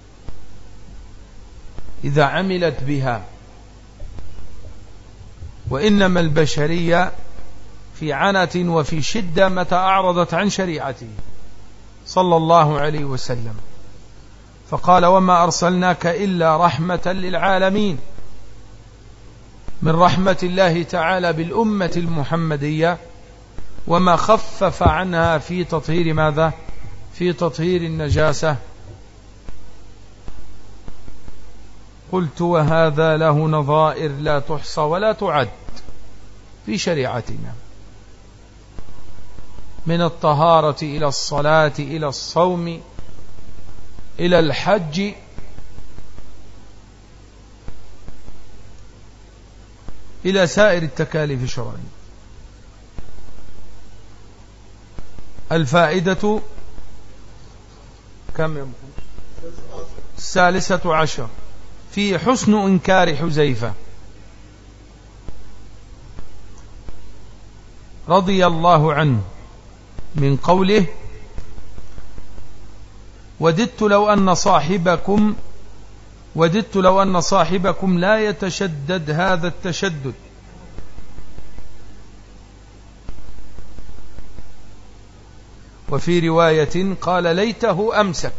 إذا عملت بها. وإنما البشرية في عنة وفي شدة متى أعرضت عن شريعته. صلى الله عليه وسلم. فقال وما أرسلناك إلا رحمة للعالمين من رحمة الله تعالى بالأمة المحمدية وما خفف عنها في تطهير ماذا؟ في تطهير النجاسة. قلت وهذا له نظائر لا تحصى ولا تعد في شريعتنا. من الطهارة إلى الصلاة إلى الصوم إلى الحج. إلى سائر التكاليف الشرعية الفائدة كم يمكن الثالثة عشر. في حسن إنكار حزيفة رضي الله عنه من قوله وددت لو أن صاحبكم وددت لو أن صاحبكم لا يتشدد هذا التشدد. وفي رواية قال ليته أمسك.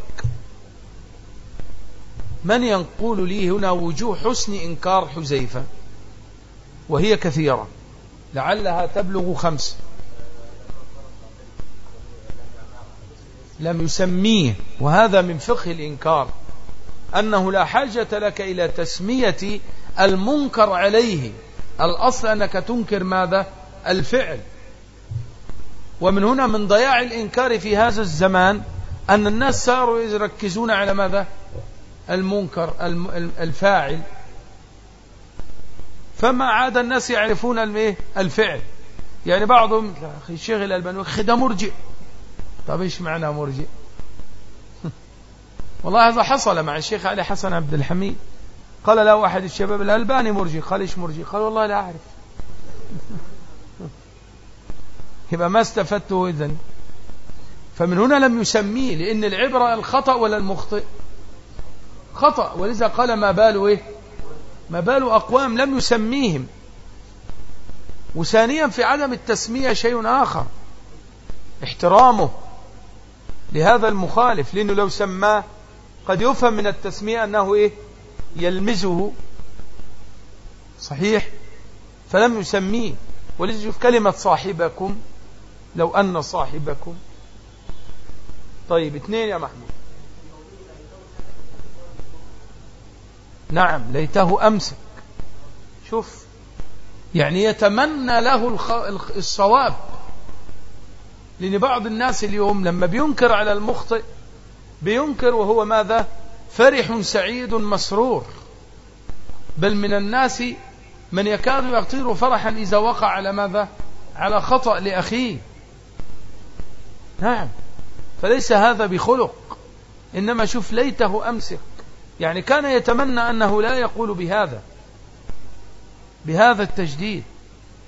من ينقول لي هنا وجوه حسن إنكار حزيفة وهي كثيرة. لعلها تبلغ خمس. لم يسميه وهذا من فقه الإنكار أنه لا حاجة لك إلى تسمية المنكر عليه. الأصل أنك تنكر ماذا؟ الفعل. ومن هنا من ضياع الإنكار في هذا الزمان أن الناس صاروا يركزون على ماذا؟ المنكر الفاعل. فما عاد الناس يعرفون الفعل. يعني بعضهم الشيخ الألباني ده مرجئ طب إيش معنى مرجئ؟ *laughs* والله هذا حصل مع الشيخ علي حسن عبد الحميد. قال له أحد الشباب الألباني مرجئ. قال إيش مرجئ؟ قال والله لا أعرف. *laughs* يبقى ما استفدته إذن. فمن هنا لم يسميه لأن العبرة الخطأ ولا المخطئ. خطأ. ولذا قال ما بال إيه؟ ما بال أقوام لم يسميهم. وثانيا في عدم التسمية شيء آخر. احترامه. لهذا المخالف لأنه لو سماه قد يفهم من التسمية أنه إيه؟ يلمزه. صحيح؟ فلم يسميه. ولذا شوف كلمة صاحبكم لو أن صاحبكم. طيب اثنين يا محمود. نعم ليته أمسك. شوف يعني يتمنى له الصواب. لأن بعض الناس اليوم لما بينكر على المخطئ بينكر وهو ماذا؟ فرح سعيد مسرور. بل من الناس من يكاد يطير فرحا إذا وقع على ماذا؟ على خطأ لأخيه. نعم. فليس هذا بخلق إنما شوف ليته أمسك. يعني كان يتمنى أنه لا يقول بهذا بهذا التجديد.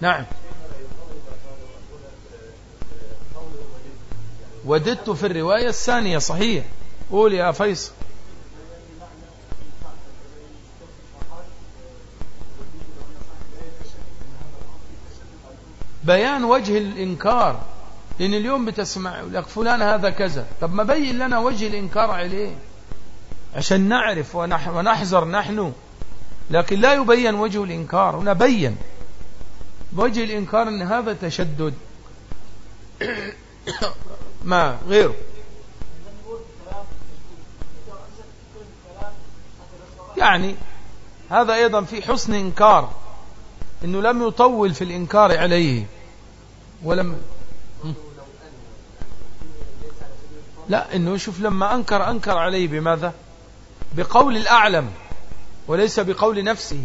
نعم. وددت في الرواية الثانية صحيح. قول يا فيصل. بيان وجه الإنكار. لأن اليوم بتسمع لك فلان هذا كذا. طب ما بين لنا وجه الإنكار عليه. عشان نعرف ونحذر نحن. لكن لا يبين وجه الإنكار. هنا بين. وجه الإنكار أن هذا تشدد. ما غيره. يعني هذا أيضا في حسن إنكار أنه لم يطول في الإنكار عليه. ولم لا إنه شوف لما أنكر أنكر عليه بماذا؟ بقول الأعلم وليس بقول نفسه.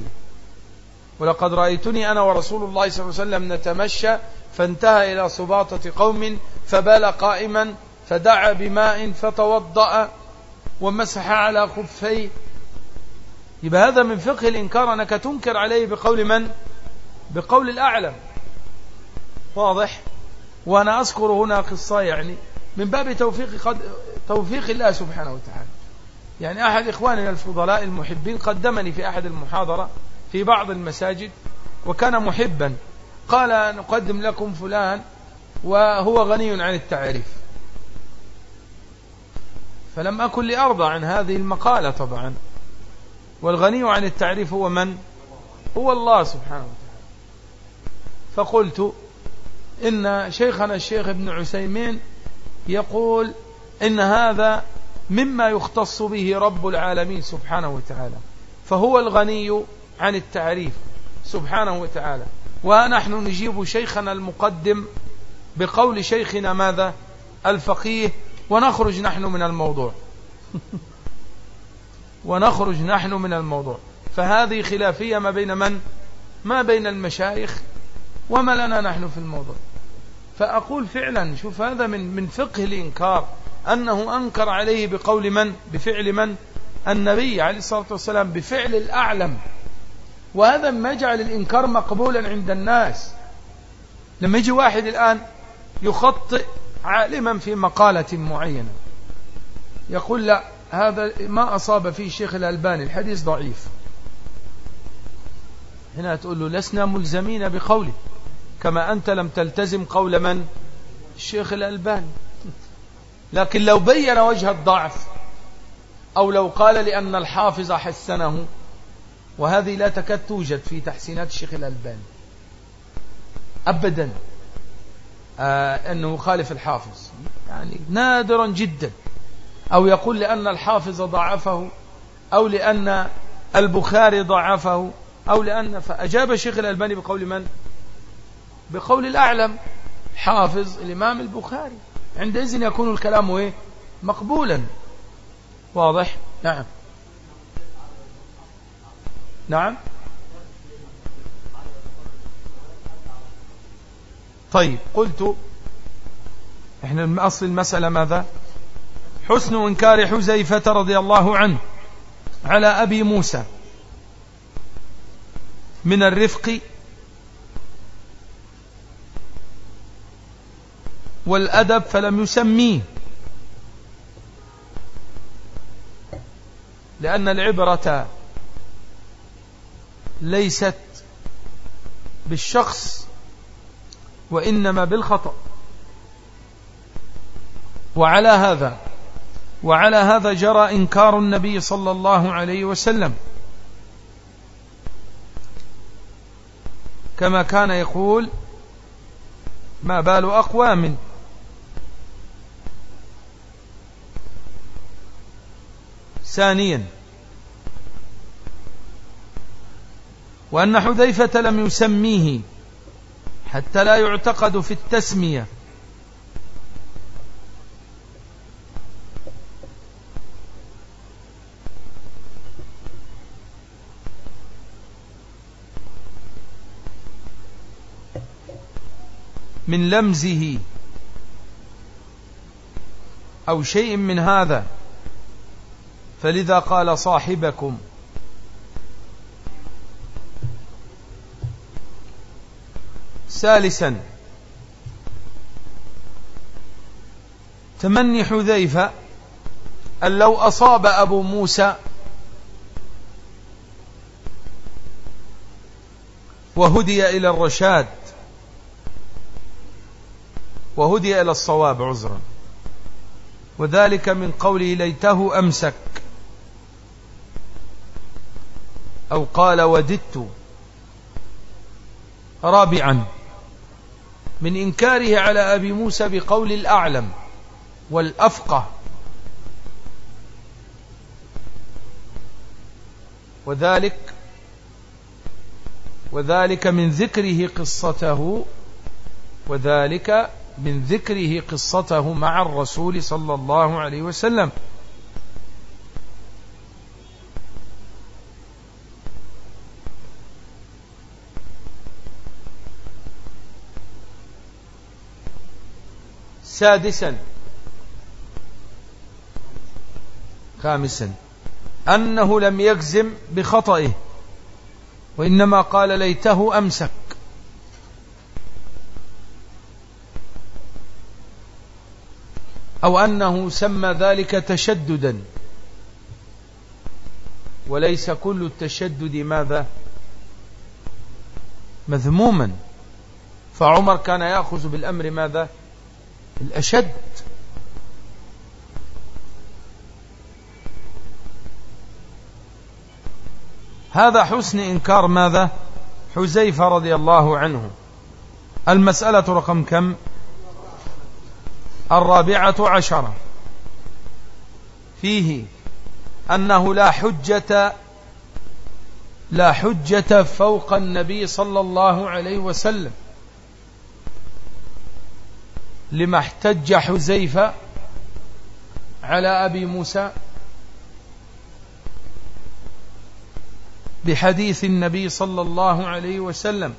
ولقد رأيتني أنا ورسول الله صلى الله عليه وسلم نتمشى فانتهى إلى سباطة قوم فبال قائما فدعا بماء فتوضأ ومسح على خفيه. يبقى هذا من فقه الإنكار أنك تنكر عليه بقول من؟ بقول الأعلم. واضح؟ وأنا أذكر هنا قصة يعني من باب توفيق, قد توفيق الله سبحانه وتعالى. يعني أحد إخواننا الفضلاء المحبين قدمني في أحد المحاضرة في بعض المساجد وكان محبا. قال نقدم لكم فلان وهو غني عن التعريف. فلم أكن لأرضى عن هذه المقالة طبعا. والغني عن التعريف هو من؟ هو الله سبحانه وتعالى. فقلت إن شيخنا الشيخ ابن عسيمين يقول إن هذا مما يختص به رب العالمين سبحانه وتعالى. فهو الغني عن التعريف سبحانه وتعالى. ونحن نجيب شيخنا المقدم بقول شيخنا ماذا؟ الفقيه ونخرج نحن من الموضوع. *laughs* ونخرج نحن من الموضوع. فهذه خلافية ما بين من؟ ما بين المشايخ وما لنا نحن في الموضوع. فأقول فعلا شوف هذا من من فقه الإنكار أنه أنكر عليه بقول من؟ بفعل من؟ النبي عليه الصلاة والسلام بفعل الأعلم. وهذا ما يجعل الإنكار مقبولا عند الناس. لما يجي واحد الآن يخطئ عالما في مقالة معينة. يقول لا هذا ما أصاب فيه الشيخ الألباني الحديث ضعيف. هنا تقول له لسنا ملزمين بقوله. كما أنت لم تلتزم قول من؟ الشيخ الألباني. لكن لو بين وجه الضعف أو لو قال لأن الحافظ حسنه وهذه لا تكاد توجد في تحسينات الشيخ الألباني. أبدا. أنه خالف الحافظ. يعني نادرا جدا. أو يقول لأن الحافظ ضعفه أو لأن البخاري ضعفه أو لأن فأجاب الشيخ الألباني بقول من؟ بقول الأعلم حافظ الإمام البخاري. عندئذ يكون الكلام إيه؟ مقبولا. واضح؟ نعم. نعم. طيب قلت إحنا أصل المسألة ماذا؟ حسن إنكار حزيفة رضي الله عنه على أبي موسى من الرفق والأدب فلم يسميه لأن العبرة ليست بالشخص وإنما بالخطأ. وعلى هذا وعلى هذا جرى إنكار النبي صلى الله عليه وسلم. كما كان يقول ما بال أقوام ثانيا وأن حذيفة لم يسميه حتى لا يعتقد في التسمية. من لمزه أو شيء من هذا. فلذا قال صاحبكم ثالثا. تمني حذيفة أن لو أصاب أبو موسى وهدي إلى الرشاد وهدي إلى الصواب عذرا. وذلك من قوله ليته أمسك أو قال وددت رابعا. من إنكاره على أبي موسى بقول الأعلم والأفقه. وذلك وذلك من ذكره قصته وذلك من ذكره قصته مع الرسول صلى الله عليه وسلم. سادسا. خامسا. أنه لم يجزم بخطئه وإنما قال ليته أمسك. أو أنه سمى ذلك تشددا. وليس كل التشدد ماذا؟ مذموما. فعمر كان يأخذ بالأمر ماذا؟ الأشد. هذا حسن إنكار ماذا؟ حزيفة رضي الله عنه. المسألة رقم كم؟ الرابعة عشرة. فيه أنه لا حجة لا حجة فوق النبي صلى الله عليه وسلم. لما احتج حزيفة على أبي موسى بحديث النبي صلى الله عليه وسلم.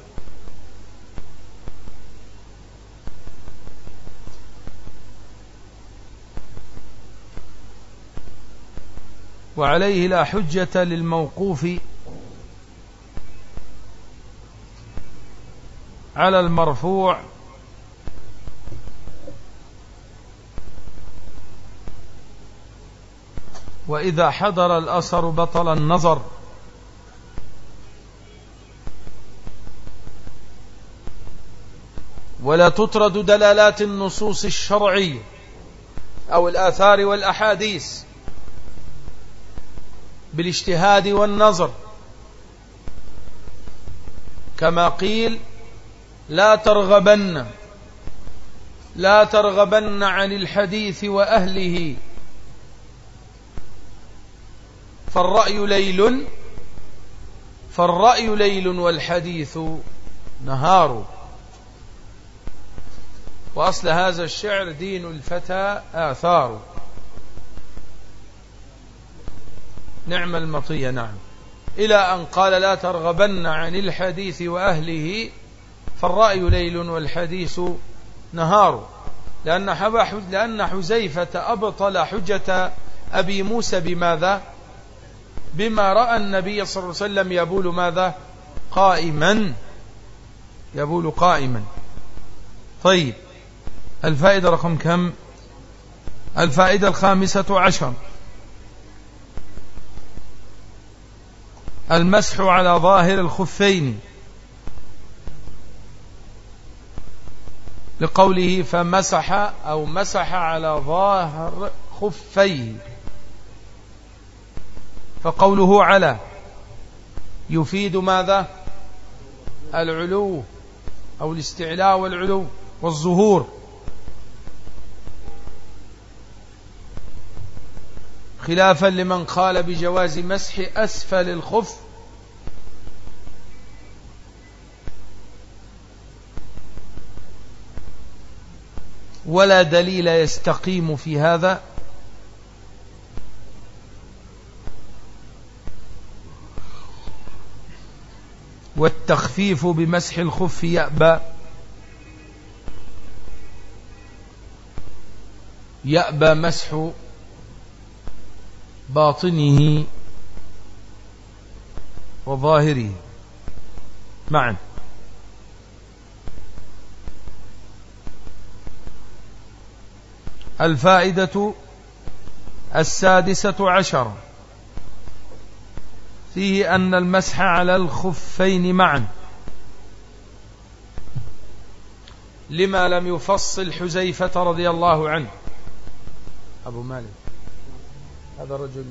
وعليه لا حجة للموقوف على المرفوع وإذا حضر الأثر بطل النظر. ولا تطرد دلالات النصوص الشرعية أو الآثار والأحاديث بالاجتهاد والنظر. كما قيل لا ترغبن لا ترغبن عن الحديث وأهله. فالرأي ليل فالرأي ليل والحديث نهار. وأصل هذا الشعر دين الفتى آثار. نعم المطية نعم. إلى أن قال لا ترغبن عن الحديث وأهله فالرأي ليل والحديث نهار. لأن, لأن حزيفة أبطل حجة أبي موسى بماذا؟ بما رأى النبي صلى الله عليه وسلم يبول ماذا؟ قائما. يبول قائما. طيب الفائدة رقم كم؟ الفائدة الخامسة عشر. المسح على ظاهر الخفين. لقوله فمسح أو مسح على ظاهر خفيه. فقوله على يفيد ماذا؟ العلو أو الاستعلاء والعلو والظهور. خلافا لمن قال بجواز مسح أسفل الخف. ولا دليل يستقيم في هذا. والتخفيف بمسح الخف يأبى. يأبى مسح باطنه وظاهره. معا. الفائدة السادسة عشر. فيه أن المسح على الخفين معا. لما لم يفصل حزيفة رضي الله عنه. أبو مالك. هذا رجل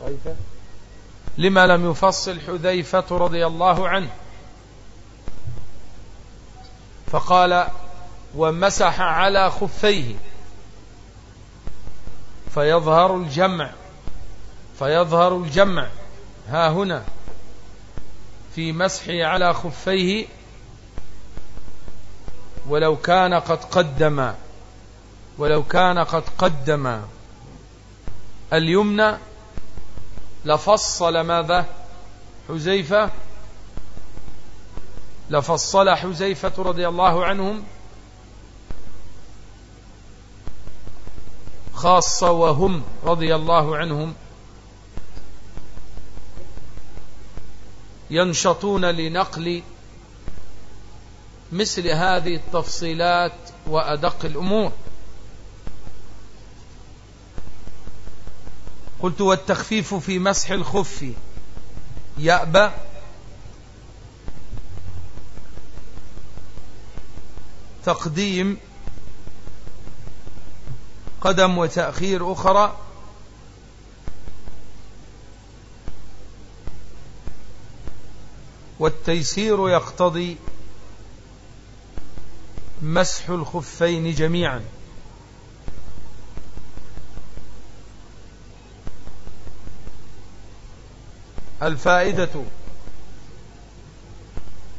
طيفة لما لم يفصل حذيفة رضي الله عنه. فقال ومسح على خفيه. فيظهر الجمع. فيظهر الجمع ها هنا في مسحه على خفيه ولو كان قد قدم ولو كان قد قدم اليمنى لفصل ماذا؟ حزيفة لفصل حزيفة رضي الله عنهم خاصة وهم رضي الله عنهم ينشطون لنقل مثل هذه التفصيلات وأدق الأمور. قلت والتخفيف في مسح الخف يأبى. تقديم قدم وتأخير أخرى. والتيسير يقتضي مسح الخفين جميعا. الفائدة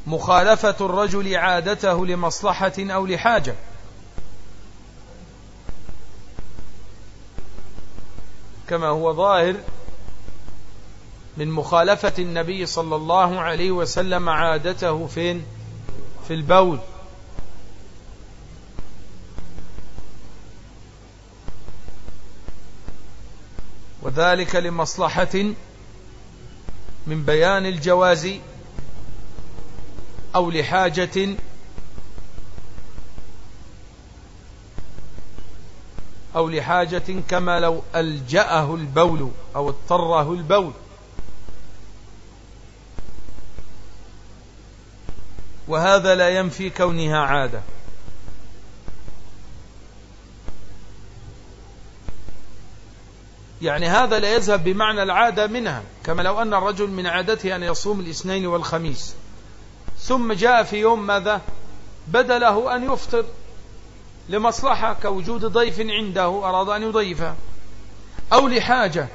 مخالفة الرجل عادته لمصلحة أو لحاجة. كما هو ظاهر من مخالفة النبي صلى الله عليه وسلم عادته فين؟ في البول. وذلك لمصلحة من بيان الجواز أو لحاجة أو لحاجة كما لو ألجأه البول أو اضطره البول. وهذا لا ينفي كونها عادة. يعني هذا لا يذهب بمعنى العادة منها كما لو أن الرجل من عادته أن يصوم الاثنين والخميس. ثم جاء في يوم ماذا؟ بدله أن يفطر لمصلحة كوجود ضيف عنده أراد أن يضيفه. أو لحاجة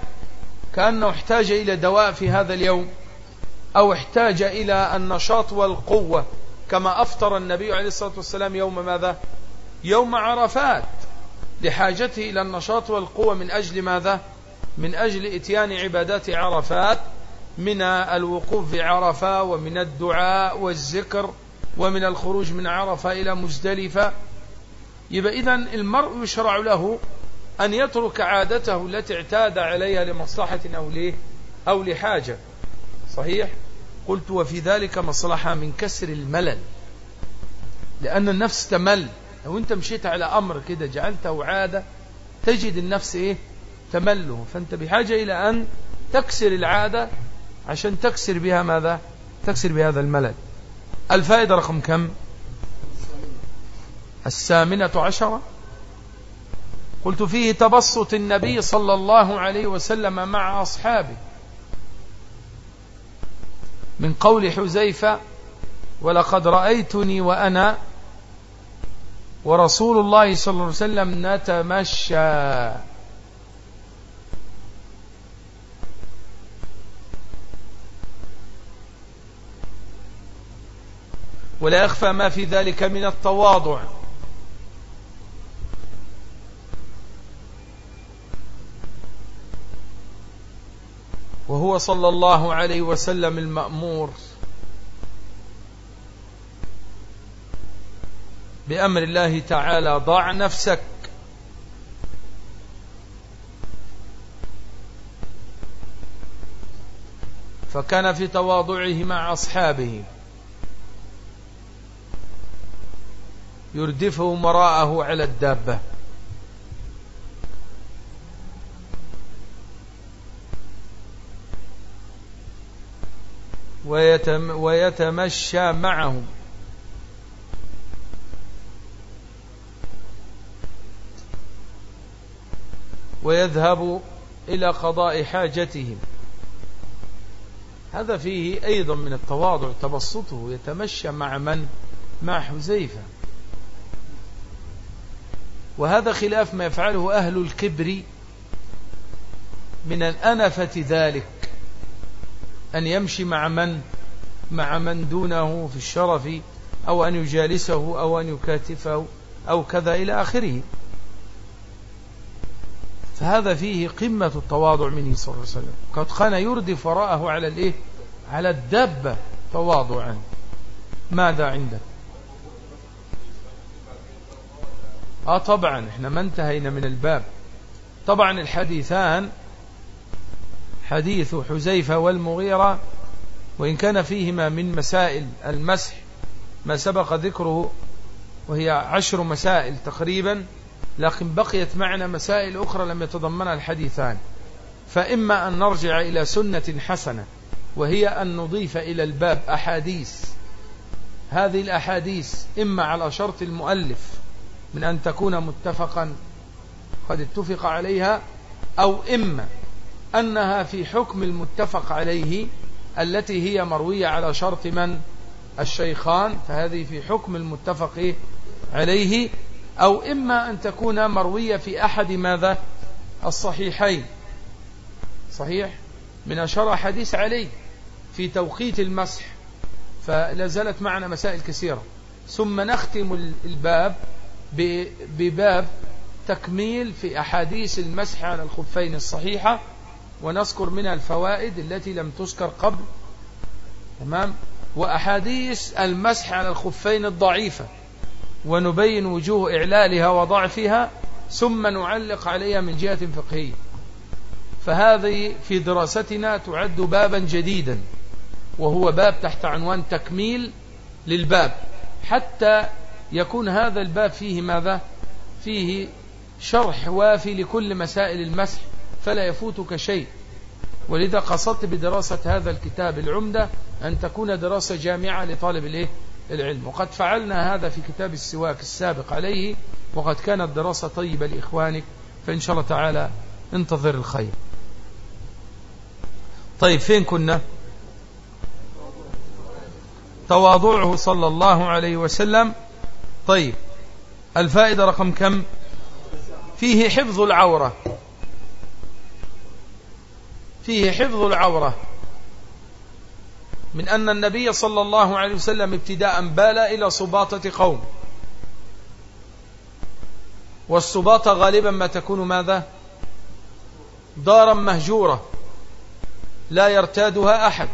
كأنه احتاج إلى دواء في هذا اليوم أو احتاج إلى النشاط والقوة. كما أفطر النبي عليه الصلاة والسلام يوم ماذا؟ يوم عرفات لحاجته إلى النشاط والقوة من أجل ماذا؟ من أجل إتيان عبادات عرفات من الوقوف في عرفة ومن الدعاء والذكر ومن الخروج من عرفة إلى مزدلفة. يبقى إذن المرء يشرع له أن يترك عادته التي اعتاد عليها لمصلحة أو ليه؟ أو لحاجة. صحيح؟ قلت وفي ذلك مصلحة من كسر الملل. لأن النفس تمل. لو أنت مشيت على أمر كده جعلته عادة تجد النفس إيه؟ تمله. فأنت بحاجة إلى أن تكسر العادة عشان تكسر بها ماذا؟ تكسر بهذا الملل. الفائدة رقم كم؟ الثامنة عشرة. قلت فيه تبسط النبي صلى الله عليه وسلم مع أصحابه. من قول حزيفة ولقد رأيتني وأنا ورسول الله صلى الله عليه وسلم نتمشى. ولا يخفى ما في ذلك من التواضع. وهو صلى الله عليه وسلم المأمور بأمر الله تعالى ضع نفسك. فكان في تواضعه مع أصحابه. يردفهم وراءه على الدابة. ويتم ويتمشى معهم. ويذهب إلى قضاء حاجتهم. هذا فيه أيضا من التواضع تبسطه يتمشى مع من؟ مع حزيفة وهذا خلاف ما يفعله أهل الكبر من الأنفة ذلك. أن يمشي مع من؟ مع من دونه في الشرف أو أن يجالسه أو أن يكاتفه أو كذا إلى آخره. فهذا فيه قمة التواضع منه صلى الله عليه وسلم. قد كان يردف وراءه على الإيه؟ على الدبة تواضعا. ماذا عندك آه طبعا إحنا ما انتهينا من الباب. طبعا الحديثان حديث حزيفة والمغيرة وإن كان فيهما من مسائل المسح ما سبق ذكره وهي عشر مسائل تقريبا لكن بقيت معنا مسائل أخرى لم يتضمنها الحديثان. فإما أن نرجع إلى سنة حسنة وهي أن نضيف إلى الباب أحاديث. هذه الأحاديث إما على شرط المؤلف من أن تكون متفقا قد اتفق عليها أو إما أنها في حكم المتفق عليه التي هي مروية على شرط من؟ الشيخان. فهذه في حكم المتفق عليه. أو إما أن تكون مروية في أحد ماذا؟ الصحيحين. صحيح؟ من أشار حديث عليه في توقيت المسح فلا زالت معنا مسائل كثيرة. ثم نختم الباب بباب تكميل في أحاديث المسح على الخفين الصحيحة. ونذكر منها الفوائد التي لم تذكر قبل تمام؟ وأحاديث المسح على الخفين الضعيفة ونبين وجوه إعلالها وضعفها ثم نعلق عليها من جهة فقهية. فهذه في دراستنا تعد بابا جديدا وهو باب تحت عنوان تكميل للباب. حتى يكون هذا الباب فيه ماذا؟ فيه شرح وافي لكل مسائل المسح فلا يفوتك شيء. ولذا قصدت بدراسة هذا الكتاب العمدة أن تكون دراسة جامعة لطالب الإيه؟ العلم. وقد فعلنا هذا في كتاب السواك السابق عليه وقد كانت دراسة طيبة لإخوانك فإن شاء الله تعالى انتظر الخير. طيب فين كنا؟ تواضعه صلى الله عليه وسلم. طيب الفائدة رقم كم؟ فيه حفظ العورة. فيه حفظ العورة. من أن النبي صلى الله عليه وسلم ابتداء بال إلى صباطة قوم. والصباطة غالبا ما تكون ماذا؟ دارا مهجورة. لا يرتادها أحد.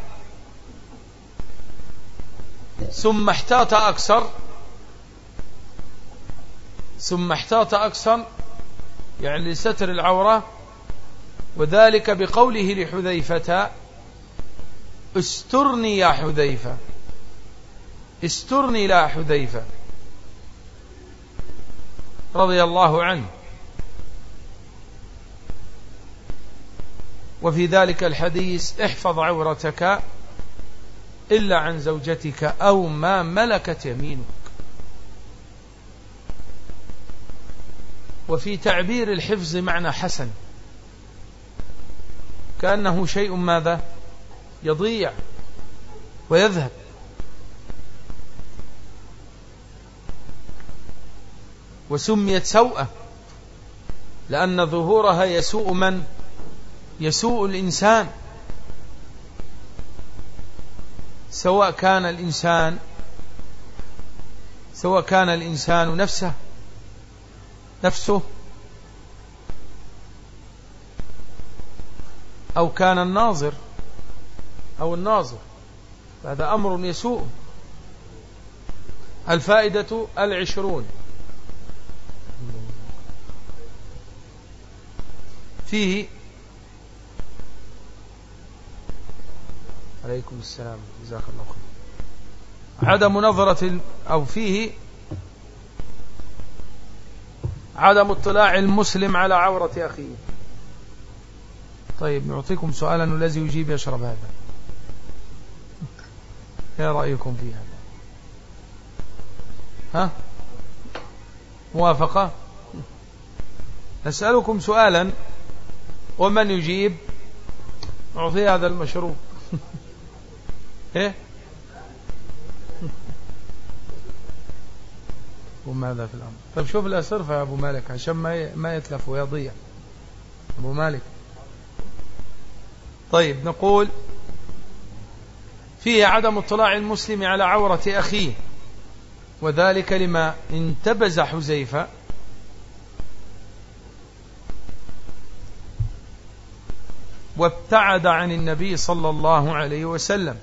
ثم احتاط أكثر. ثم احتاط أكثر. يعني لستر العورة وذلك بقوله لحذيفة استرني يا حذيفة استرني لا حذيفة. رضي الله عنه. وفي ذلك الحديث احفظ عورتك إلا عن زوجتك أو ما ملكت يمينك. وفي تعبير الحفظ معنى حسن. كأنه شيء ماذا؟ يضيع ويذهب. وسميت سوءة لأن ظهورها يسوء من؟ يسوء الإنسان. سواء كان الإنسان سواء كان الإنسان نفسه نفسه أو كان الناظر أو الناظر. هذا أمر يسوء. الفائدة العشرون. فيه عليكم السلام. جزاك الله خير. عدم نظرة أو فيه عدم اطلاع المسلم على عورة أخيه. طيب نعطيكم سؤالا الذي يجيب يشرب هذا. إيه رأيكم في هذا؟ ها؟ موافقة؟ نسألكم سؤالا ومن يجيب؟ نعطي هذا المشروب. *laughs* إيه؟ *laughs* وماذا في الأمر؟ طيب شوف الأسرفة يا أبو مالك عشان ما ما يتلف ويضيع أبو مالك. طيب نقول فيه عدم اطلاع المسلم على عورة أخيه وذلك لما انتبز حزيفة وابتعد عن النبي صلى الله عليه وسلم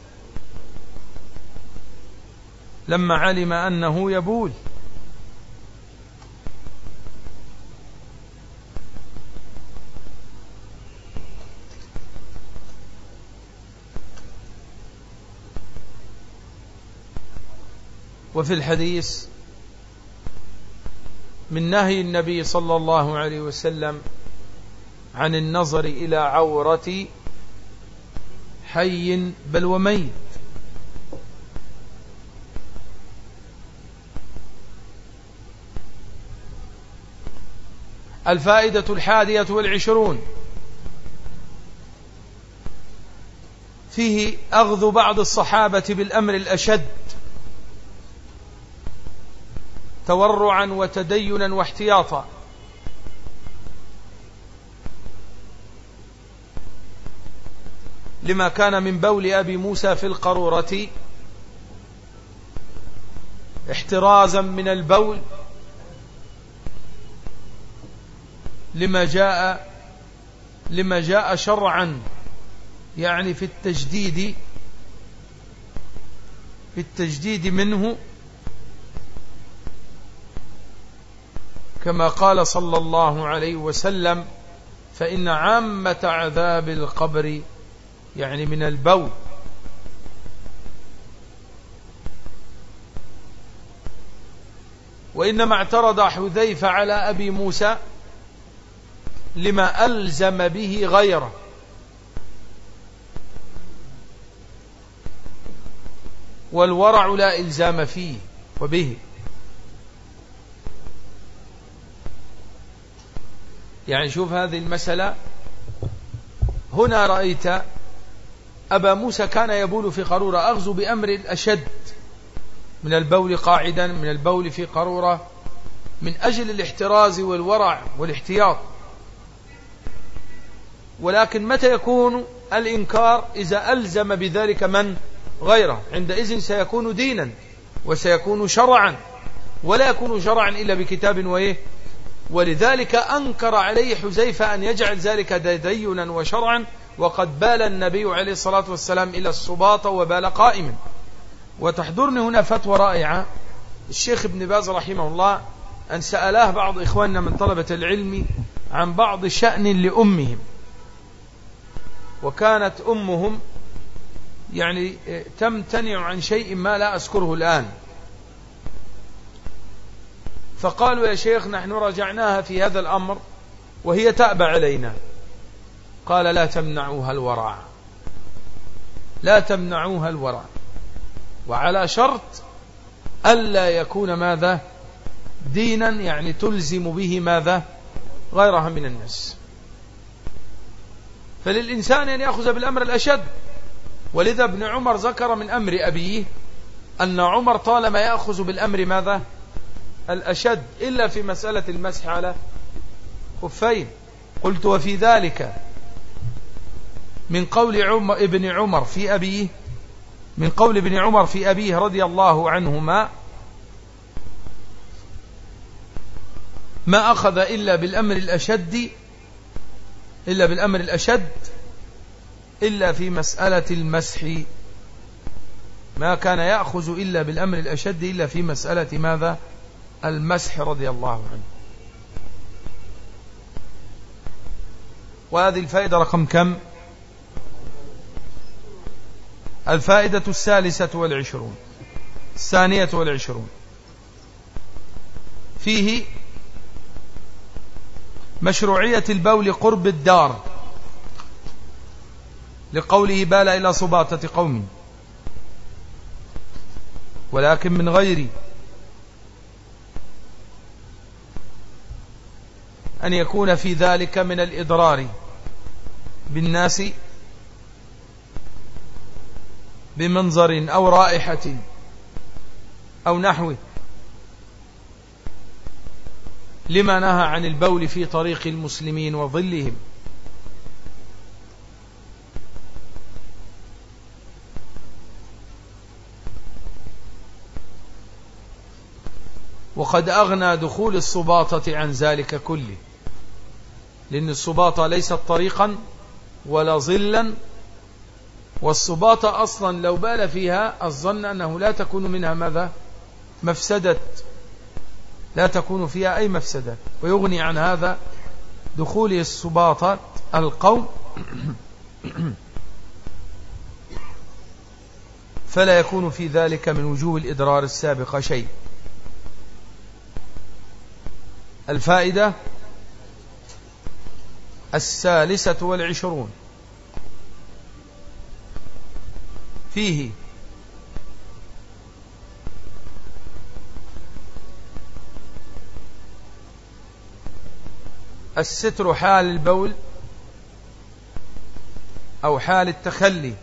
لما علم أنه يبول. وفي الحديث من نهي النبي صلى الله عليه وسلم عن النظر إلى عورة حي بل وميت. الفائدة الحادية والعشرون. فيه أخذ بعض الصحابة بالأمر الأشد. تورعا وتدينا واحتياطا. لما كان من بول أبي موسى في القرورة احترازا من البول لما جاء لما جاء شرعا يعني في التجديد في التجديد منه كما قال صلى الله عليه وسلم فإن عامة عذاب القبر يعني من البول. وإنما اعترض حذيفة على أبي موسى لما ألزم به غيره. والورع لا إلزام فيه وبه. يعني شوف هذه المسألة. هنا رأيت أبا موسى كان يبول في قارورة. أغزو بأمر الأشد من البول قاعدا من البول في قارورة من أجل الاحتراز والورع والاحتياط. ولكن متى يكون الإنكار؟ إذا ألزم بذلك من؟ غيره. عندئذ سيكون دينا وسيكون شرعا ولا يكون شرعا إلا بكتاب وإيه؟ ولذلك أنكر عليه حزيفة أن يجعل ذلك دينا وشرعا وقد بال النبي عليه الصلاة والسلام إلى الصباط وبال قائما وتحضرني هنا فتوى رائعة. الشيخ ابن باز رحمه الله أن سألاه بعض إخواننا من طلبة العلم عن بعض شأن لأمهم. وكانت أمهم يعني تمتنع عن شيء ما لا أذكره الآن. فقالوا يا شيخ نحن رجعناها في هذا الأمر وهي تأبى علينا. قال لا تمنعوها الورع. لا تمنعوها الورع. وعلى شرط ألا يكون ماذا؟ دينا يعني تلزم به ماذا؟ غيرها من الناس. فللإنسان أن يأخذ بالأمر الأشد. ولذا ابن عمر ذكر من أمر أبيه أن عمر طالما يأخذ بالأمر ماذا؟ الأشد إلا في مسألة المسح على خفين. قلت وفي ذلك من قول عمر ابن عمر في أبيه من قول ابن عمر في أبيه رضي الله عنهما ما أخذ إلا بالأمر الأشد إلا بالأمر الأشد إلا في مسألة المسح. ما كان يأخذ إلا بالأمر الأشد إلا في مسألة ماذا؟ المسح رضي الله عنه. وهذه الفائدة رقم كم؟ الفائدة الثالثة والعشرون. الثانية والعشرون. فيه مشروعية البول قرب الدار. لقوله بال إلى صباطة قوم. ولكن من غير أن يكون في ذلك من الإضرار بالناس بمنظر أو رائحة أو نحوه. لما نهى عن البول في طريق المسلمين وظلهم. وقد أغنى دخول الصباطة عن ذلك كله. لأن الصباطة ليست طريقا ولا ظلا. والصباطة أصلا لو بال فيها الظن أنه لا تكون منها ماذا؟ مفسدة. لا تكون فيها أي مفسدة. ويغني عن هذا دخول الصباطة القوم. *coughs* فلا يكون في ذلك من وجوه الإدرار السابق شيء. الفائدة الثالثة والعشرون. فيه. الستر حال البول أو حال التخلي.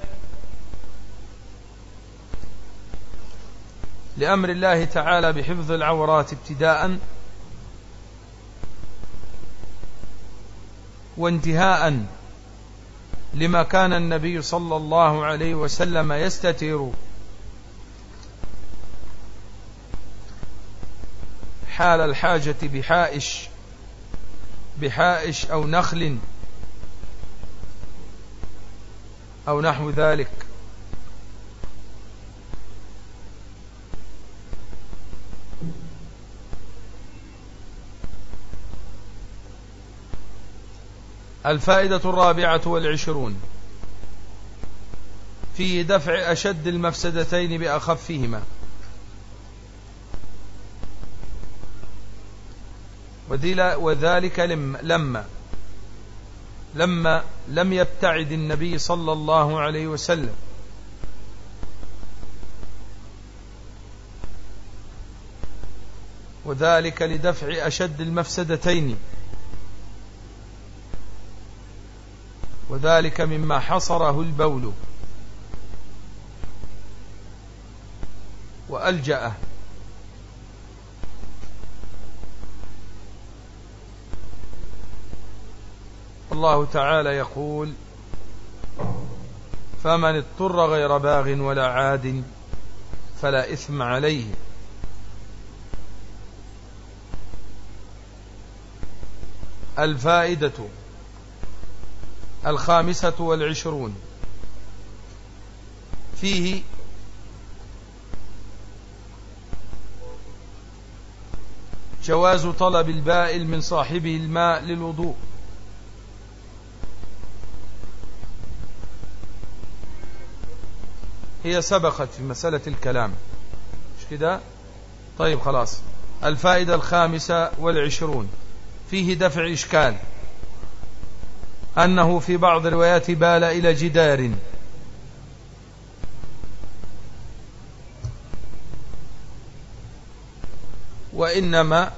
لأمر الله تعالى بحفظ العورات ابتداء وانتهاء لما كان النبي صلى الله عليه وسلم يستتر. حال الحاجة بحائش بحائش أو نخل أو نحو ذلك. الفائدة الرابعة والعشرون. في دفع أشد المفسدتين بأخفهما. وذلك لما لما لم يبتعد النبي صلى الله عليه وسلم. وذلك لدفع أشد المفسدتين. وذلك مما حصره البول. وألجأه. الله تعالى يقول فمن اضطر غير باغ ولا عاد فلا إثم عليه. الفائدة الخامسة والعشرون. فيه جواز طلب البائل من صاحبه الماء للوضوء. هي سبقت في مسألة الكلام. مش كده؟ طيب خلاص. الفائدة الخامسة والعشرون. فيه دفع إشكال. أنه في بعض الروايات بال إلى جدار. وإنما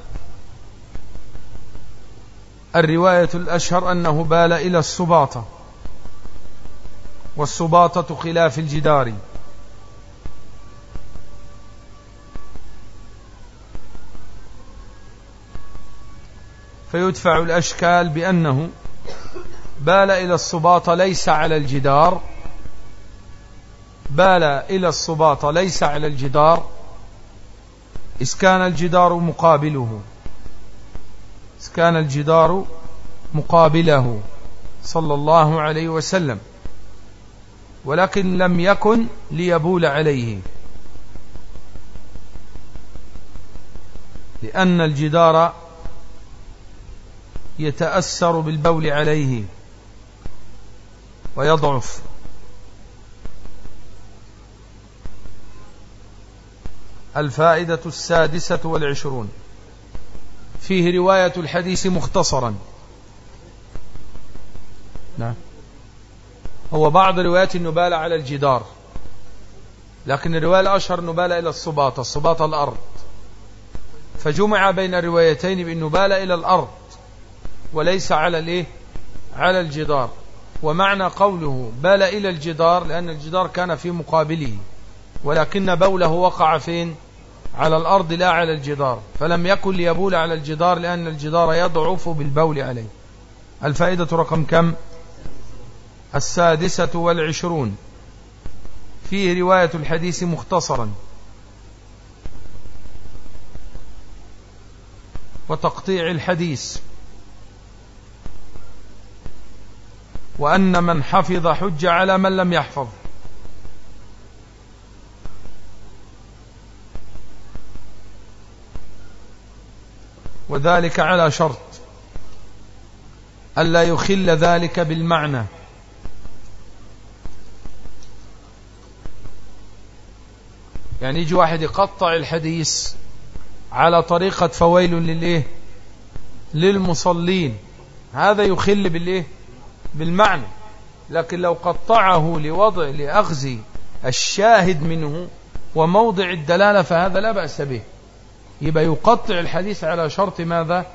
الرواية الأشهر أنه بال إلى السباطة والسباطة خلاف الجدار. فيدفع الأشكال بأنه بال إلى السباط ليس على الجدار. بال إلى السباط ليس على الجدار. إذ كان الجدار مقابله. إذ كان الجدار مقابله. صلى الله عليه وسلم. ولكن لم يكن ليبول عليه. لأن الجدار يتأثر بالبول عليه. ويضعف. الفائدة السادسة والعشرون. فيه رواية الحديث مختصرا. نعم. هو بعض روايات النبالة على الجدار. لكن الرواية الأشهر نبالة إلى الصباط الصباط الأرض. فجمع بين الروايتين بالنبالة إلى الأرض وليس على الإيه؟ على الجدار. ومعنى قوله بال إلى الجدار لأن الجدار كان في مقابله ولكن بوله وقع فين؟ على الأرض لا على الجدار. فلم يكن ليبول على الجدار لأن الجدار يضعف بالبول عليه. الفائدة رقم كم؟ السادسة والعشرون. فيه رواية الحديث مختصرا. وتقطيع الحديث. وأن من حفظ حج على من لم يحفظ. وذلك على شرط ألا يخل ذلك بالمعنى. يعني يجي واحد يقطع الحديث على طريقة فويل للإيه؟ للمصلين. هذا يخل بالإيه؟ بالمعنى لكن لو قطعه لوضع لأخذ الشاهد منه وموضع الدلالة فهذا لا بأس به. يبقى يقطع الحديث على شرط ماذا؟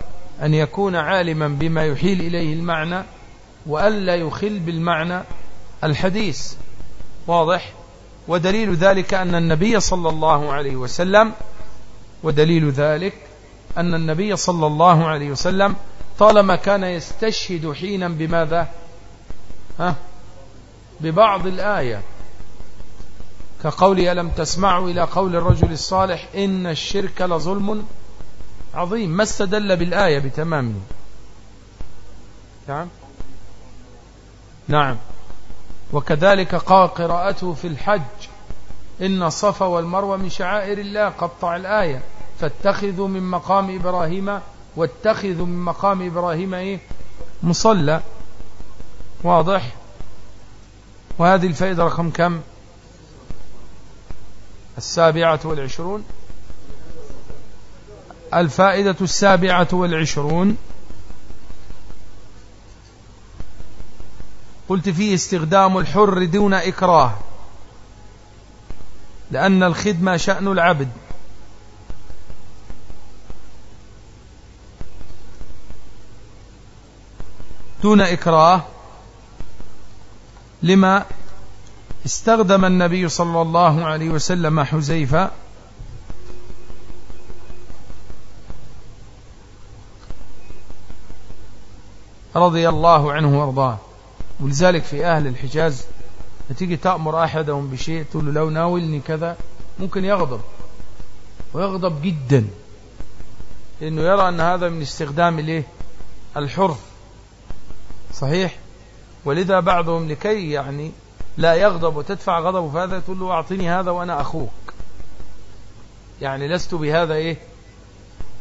أن يكون عالما بما يحيل إليه المعنى وألا يخل بالمعنى الحديث. واضح؟ ودليل ذلك أن النبي صلى الله عليه وسلم ودليل ذلك أن النبي صلى الله عليه وسلم طالما كان يستشهد حينا بماذا؟ ها؟ ببعض الآية. كقول ألم تسمعوا إلى قول الرجل الصالح إن الشرك لظلم عظيم. ما استدل بالآية بتمامه نعم نعم. وكذلك قراءته في الحج إن الصفا والمروة من شعائر الله قطع الآية. فاتخذوا من مقام إبراهيم واتخذوا من مقام إبراهيم إيه؟ مصلى. واضح؟ وهذه الفائدة رقم كم؟ السابعة والعشرون. الفائدة السابعة والعشرون. قلت فيه استخدام الحر دون إكراه لأن الخدمة شأن العبد. دون إكراه لما استخدم النبي صلى الله عليه وسلم حزيفة رضي الله عنه وارضاه. ولذلك في أهل الحجاز هتيجي تأمر أحدهم بشيء تقول له لو ناولني كذا ممكن يغضب. ويغضب جدا. لأنه يرى أن هذا من استخدام الإيه؟ الحر. صحيح؟ ولذا بعضهم لكي يعني لا يغضب وتدفع غضبه فهذا تقول له أعطيني هذا وأنا أخوك. يعني لست بهذا إيه؟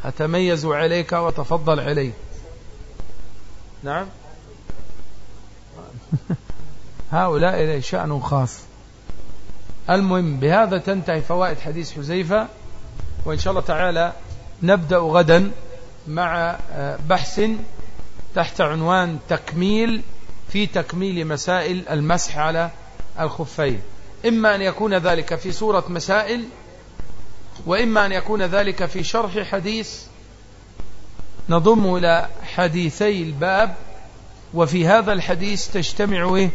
أتميز عليك وتفضل علي نعم؟ *laughs* هؤلاء شأن خاص. المهم بهذا تنتهي فوائد حديث حزيفة وإن شاء الله تعالى نبدأ غدا مع بحث تحت عنوان تكميل في تكميل مسائل المسح على الخفين. إما أن يكون ذلك في صورة مسائل وإما أن يكون ذلك في شرح حديث. نضم إلى حديثي الباب وفي هذا الحديث تجتمع إيه؟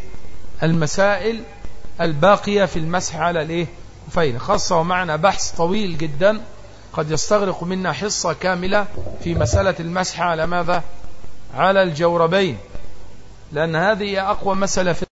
المسائل الباقية في المسح على الإيه؟ خفين. خاصة ومعنا بحث طويل جدا قد يستغرق منا حصة كاملة في مسألة المسح على ماذا؟ على الجوربين. لأن هذه أقوى مسألة في